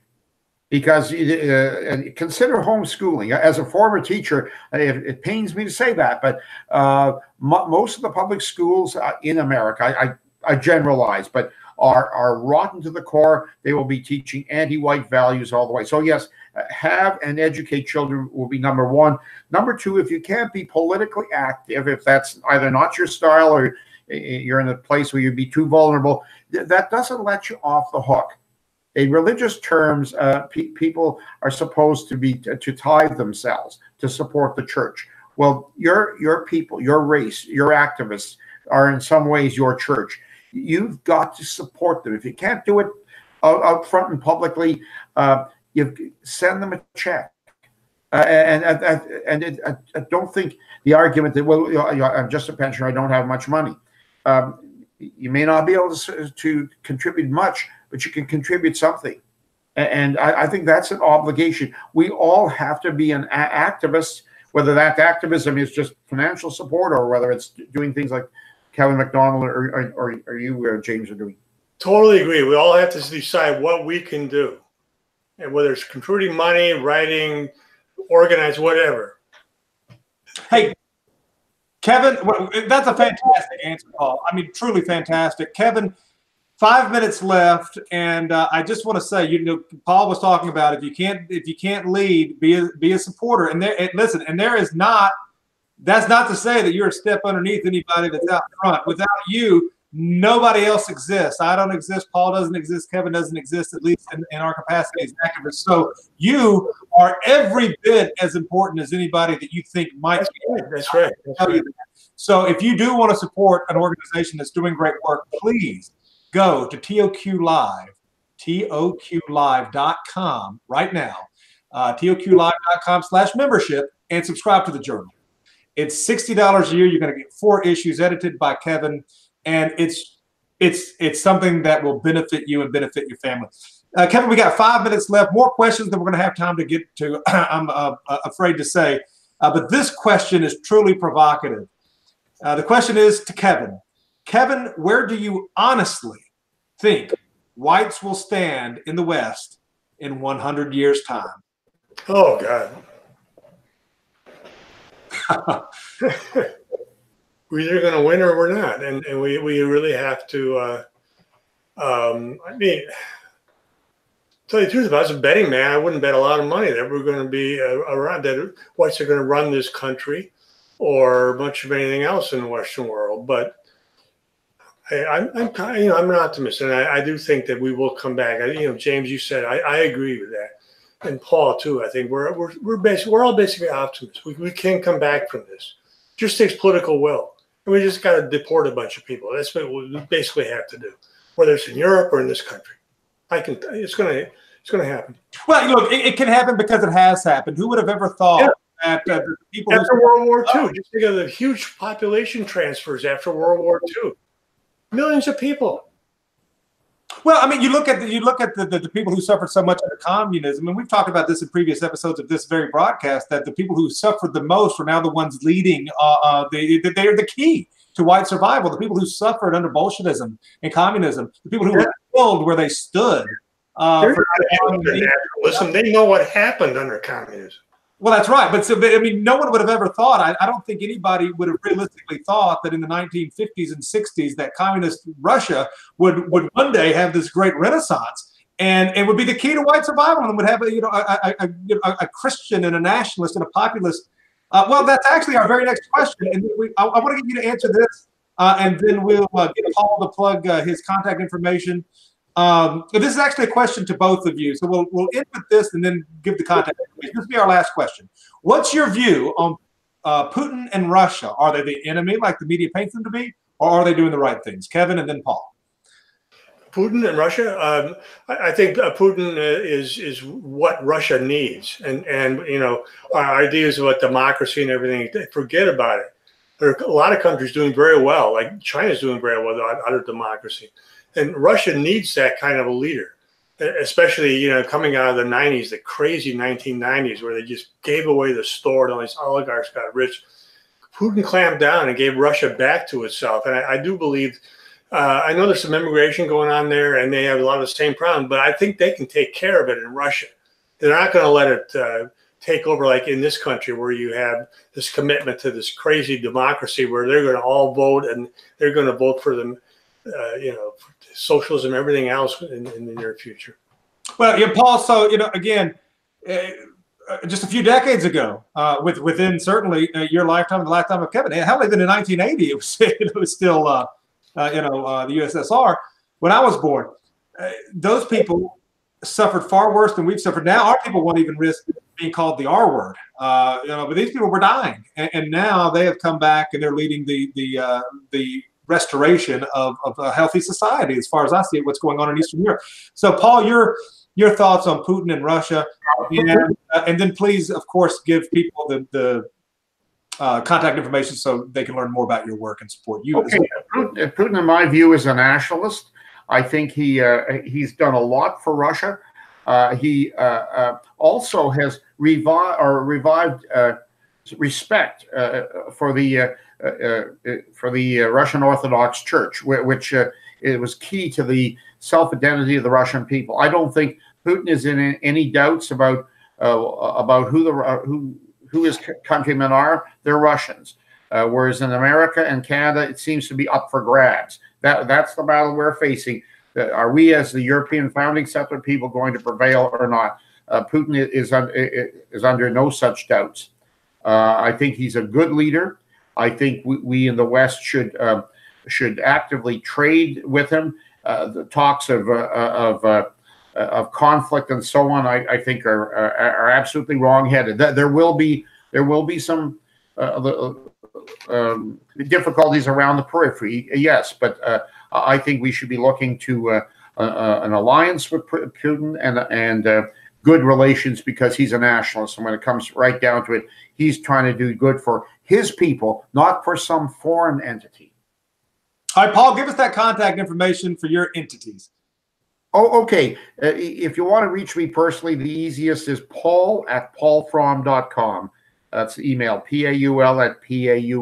because uh, consider homeschooling. As a former teacher, it, it pains me to say that, but uh, most of the public schools uh, in America, I, I, I, generalize, but are are rotten to the core. They will be teaching anti-white values all the way. So yes, have and educate children will be number one. Number two, if you can't be politically active, if that's either not your style or you're in a place where you'd be too vulnerable, that doesn't let you off the hook. In religious terms, uh, pe people are supposed to be to, tithe themselves to support the church. Well, your your people, your race, your activists are in some ways your church. You've got to support them. If you can't do it out, out front and publicly, uh, you send them a check. Uh, and and, and it, I, don't think the argument that well you know, I'm just a pensioner I don't have much money. Um, You may not be able to, to contribute much, but you can contribute something. And I, I think that's an obligation. We all have to be an a- activist, whether that activism is just financial support or whether it's doing things like Kevin MacDonald or, or, or, or you, or James, are doing. Totally agree. We all have to decide what we can do, and whether it's contributing money, writing, organize, whatever. Hey, Kevin, that's a fantastic answer, Paul. I mean, truly fantastic. Kevin, five minutes left, and uh, I just want to say, you know, Paul was talking about if you can't if you can't lead, be a, be a supporter. And there, and listen, and there is not. That's not to say that you're a step underneath anybody that's out front. Without you, nobody else exists. I don't exist. Paul doesn't exist. Kevin doesn't exist, at least in, in our capacity as activists. So you are every bit as important as anybody that you think might. That's right. That's right. That's right. So if you do want to support an organization that's doing great work, please go to TOQ Live, TOQLive.com right now, uh, TOQLive.com slash membership, and subscribe to the journal. It's $60 a year. You're going to get four issues edited by Kevin, and it's it's it's something that will benefit you and benefit your family. Uh, Kevin, we got five minutes left. More questions than we're going to have time to get to. (clears throat) I'm uh, afraid to say, uh, but this question is truly provocative. Uh, the question is to Kevin. Kevin, where do you honestly think whites will stand in the West in 100 years' time? Oh, God. (laughs) (laughs) we're either going to win or we're not. And, and we, we really have to, uh, um, I mean, tell you the truth, if I was a betting man, I wouldn't bet a lot of money that we're going to be uh, around, that whites are going to run this country or much of anything else in the Western world. But I, am I'm, you know, I'm an optimist, and I, I, do think that we will come back. I, you know, James, you said I, I agree with that, and Paul too. I think we're we're we're basically we're all basically optimists. We, we can come back from this. Just takes political will, and we just got to deport a bunch of people. That's what we basically have to do, whether it's in Europe or in this country. I can. It's gonna. It's gonna happen. Well, look, it, it can happen because it has happened. Who would have ever thought? Yeah at uh, people after World War II. Oh. Just think of the huge population transfers after World War II. Millions of people. Well, I mean, you look at the, you look at the, the, the, people who suffered so much under communism, and we've talked about this in previous episodes of this very broadcast. That the people who suffered the most are now the ones leading. Uh, uh, they they are the key to white survival. The people who suffered under Bolshevism and communism, the people who yeah. were killed where they stood. Uh, Listen, they know what happened under communism. Well, that's right. But so, I mean, no one would have ever thought. I, I, don't think anybody would have realistically thought that in the 1950s and 60s that communist Russia would would one day have this great renaissance, and it would be the key to white survival, and would have a you know a, a, a, a Christian and a nationalist and a populist. Uh, well, that's actually our very next question, and we, I, I want to get you to answer this, uh, and then we'll uh, get Paul to plug uh, his contact information. Um, this is actually a question to both of you. So we'll, we'll end with this and then give the contact. This will be our last question. What's your view on uh, Putin and Russia? Are they the enemy like the media paints them to be, or are they doing the right things? Kevin and then Paul. Putin and Russia. Um, I, think uh, Putin uh, is is what Russia needs, and and you know our ideas about democracy and everything. Forget about it. There are a lot of countries doing very well, like China's doing very well under democracy and Russia needs that kind of a leader, especially you know coming out of the '90s, the crazy 1990s where they just gave away the store and all these oligarchs got rich. Putin clamped down and gave Russia back to itself, and I, I do believe. Uh, I know there's some immigration going on there, and they have a lot of the same problems, but I think they can take care of it in Russia. They're not going to let it uh, take over like in this country where you have this commitment to this crazy democracy where they're going to all vote and they're going to vote for them uh, you know, socialism, everything else in, in, the near future. Well, yeah, Paul. So you know, again, uh, just a few decades ago, uh, with within certainly uh, your lifetime, the lifetime of Kevin, hell, even in 1980, it was (laughs) it was still uh, uh, you know the USSR. When I was born, those people suffered far worse than we've suffered. Now our people won't even risk being called the R word. you know, but these people were dying, and, and, now they have come back and they're leading the the the restoration of, of a healthy society, as far as I see it, what's going on in Eastern Europe. So, Paul, your your thoughts on Putin and Russia, and, uh, and then please, of course, give people the, the uh, contact information so they can learn more about your work and support you. Okay, Putin, Putin, in my view, is a nationalist. I think he uh, he's done a lot for Russia. Uh, he uh, uh also has revived or revived uh, respect uh, for the Uh, uh, for the uh, Russian Orthodox Church, which it was key to the self identity of the Russian people. I don't think Putin is in any doubts about about who the who who his countrymen are. They're Russians. whereas in America and Canada, it seems to be up for grabs. That that's the battle we're facing. Uh, are we, as the European founding settler people, going to prevail or not? Uh, Putin is is under no such doubts. Uh, I think he's a good leader. I think we, we in the West should uh, should actively trade with him. Uh, the talks of uh, of of conflict and so on, I, I think are, are, are absolutely wrongheaded. There will be there will be some um, difficulties around the periphery, yes, but I think we should be looking to uh, uh, uh an alliance with Putin and and uh, good relations because he's a nationalist. And when it comes right down to it, he's trying to do good for his people, not for some foreign entity. All right, Paul, give us that contact information for your entities. Oh, okay. Uh, if you want to reach me personally, the easiest is paul at paulfromm.com. That's email, P-A-U-L at P-A-U-L-F-R-O-M-M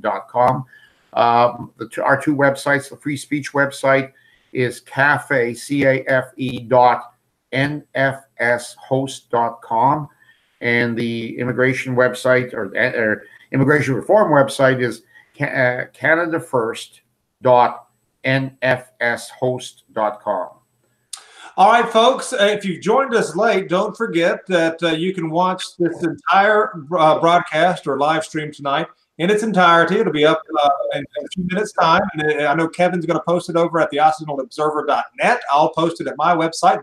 dot com. Um, the, our two websites, the free speech website is cafe, C-A-F-E dot nfshost.com. And the immigration website or, or immigration reform website is uh, Canada First dot nfshost.com. All right, folks, uh, if you've joined us late, don't forget that uh, you can watch this entire uh, broadcast or live stream tonight in its entirety. It'll be up uh, in, a few minutes' time. And uh, I know Kevin's going to post it over at the OccidentalObserver.net. I'll post it at my website,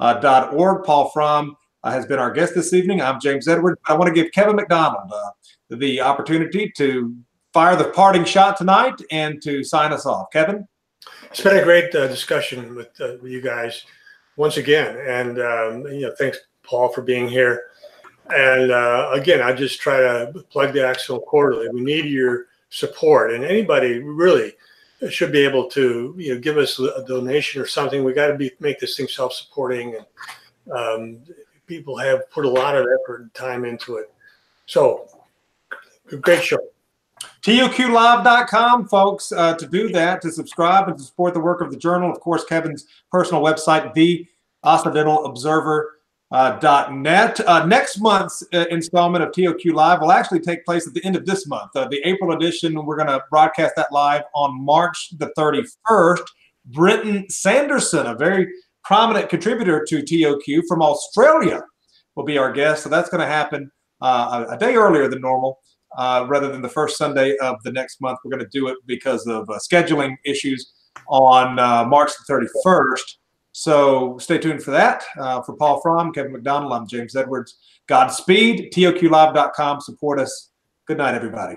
thepoliticalcesspool.org. Paul Fromm uh, has been our guest this evening. I'm James Edward. I want to give Kevin MacDonald uh, the opportunity to fire the parting shot tonight and to sign us off. Kevin? It's been a great uh, discussion with, uh, with you guys once again. And, um, you know, thanks, Paul, for being here. And uh, again, I just try to plug the Occidental Quarterly. We need your support, and anybody really should be able to you know give us a donation or something. We got to be make this thing self-supporting, and um, people have put a lot of effort and time into it. So, great show. TOQLive.com, folks, uh, to do that, to subscribe and to support the work of the journal. Of course, Kevin's personal website, the Occidental Observer uh, .net. Uh, next month's uh, installment of TOQ Live will actually take place at the end of this month. Uh, the April edition, we're going to broadcast that live on March the 31st. Brenton Sanderson, a very prominent contributor to TOQ from Australia, will be our guest. So that's going to happen uh, a, a, day earlier than normal. Uh, rather than the first Sunday of the next month, we're going to do it because of scheduling issues on March the 31st. So stay tuned for that. Uh, for Paul Fromm, Kevin MacDonald, I'm James Edwards. Godspeed, TOQLive.com. Support us. Good night, everybody.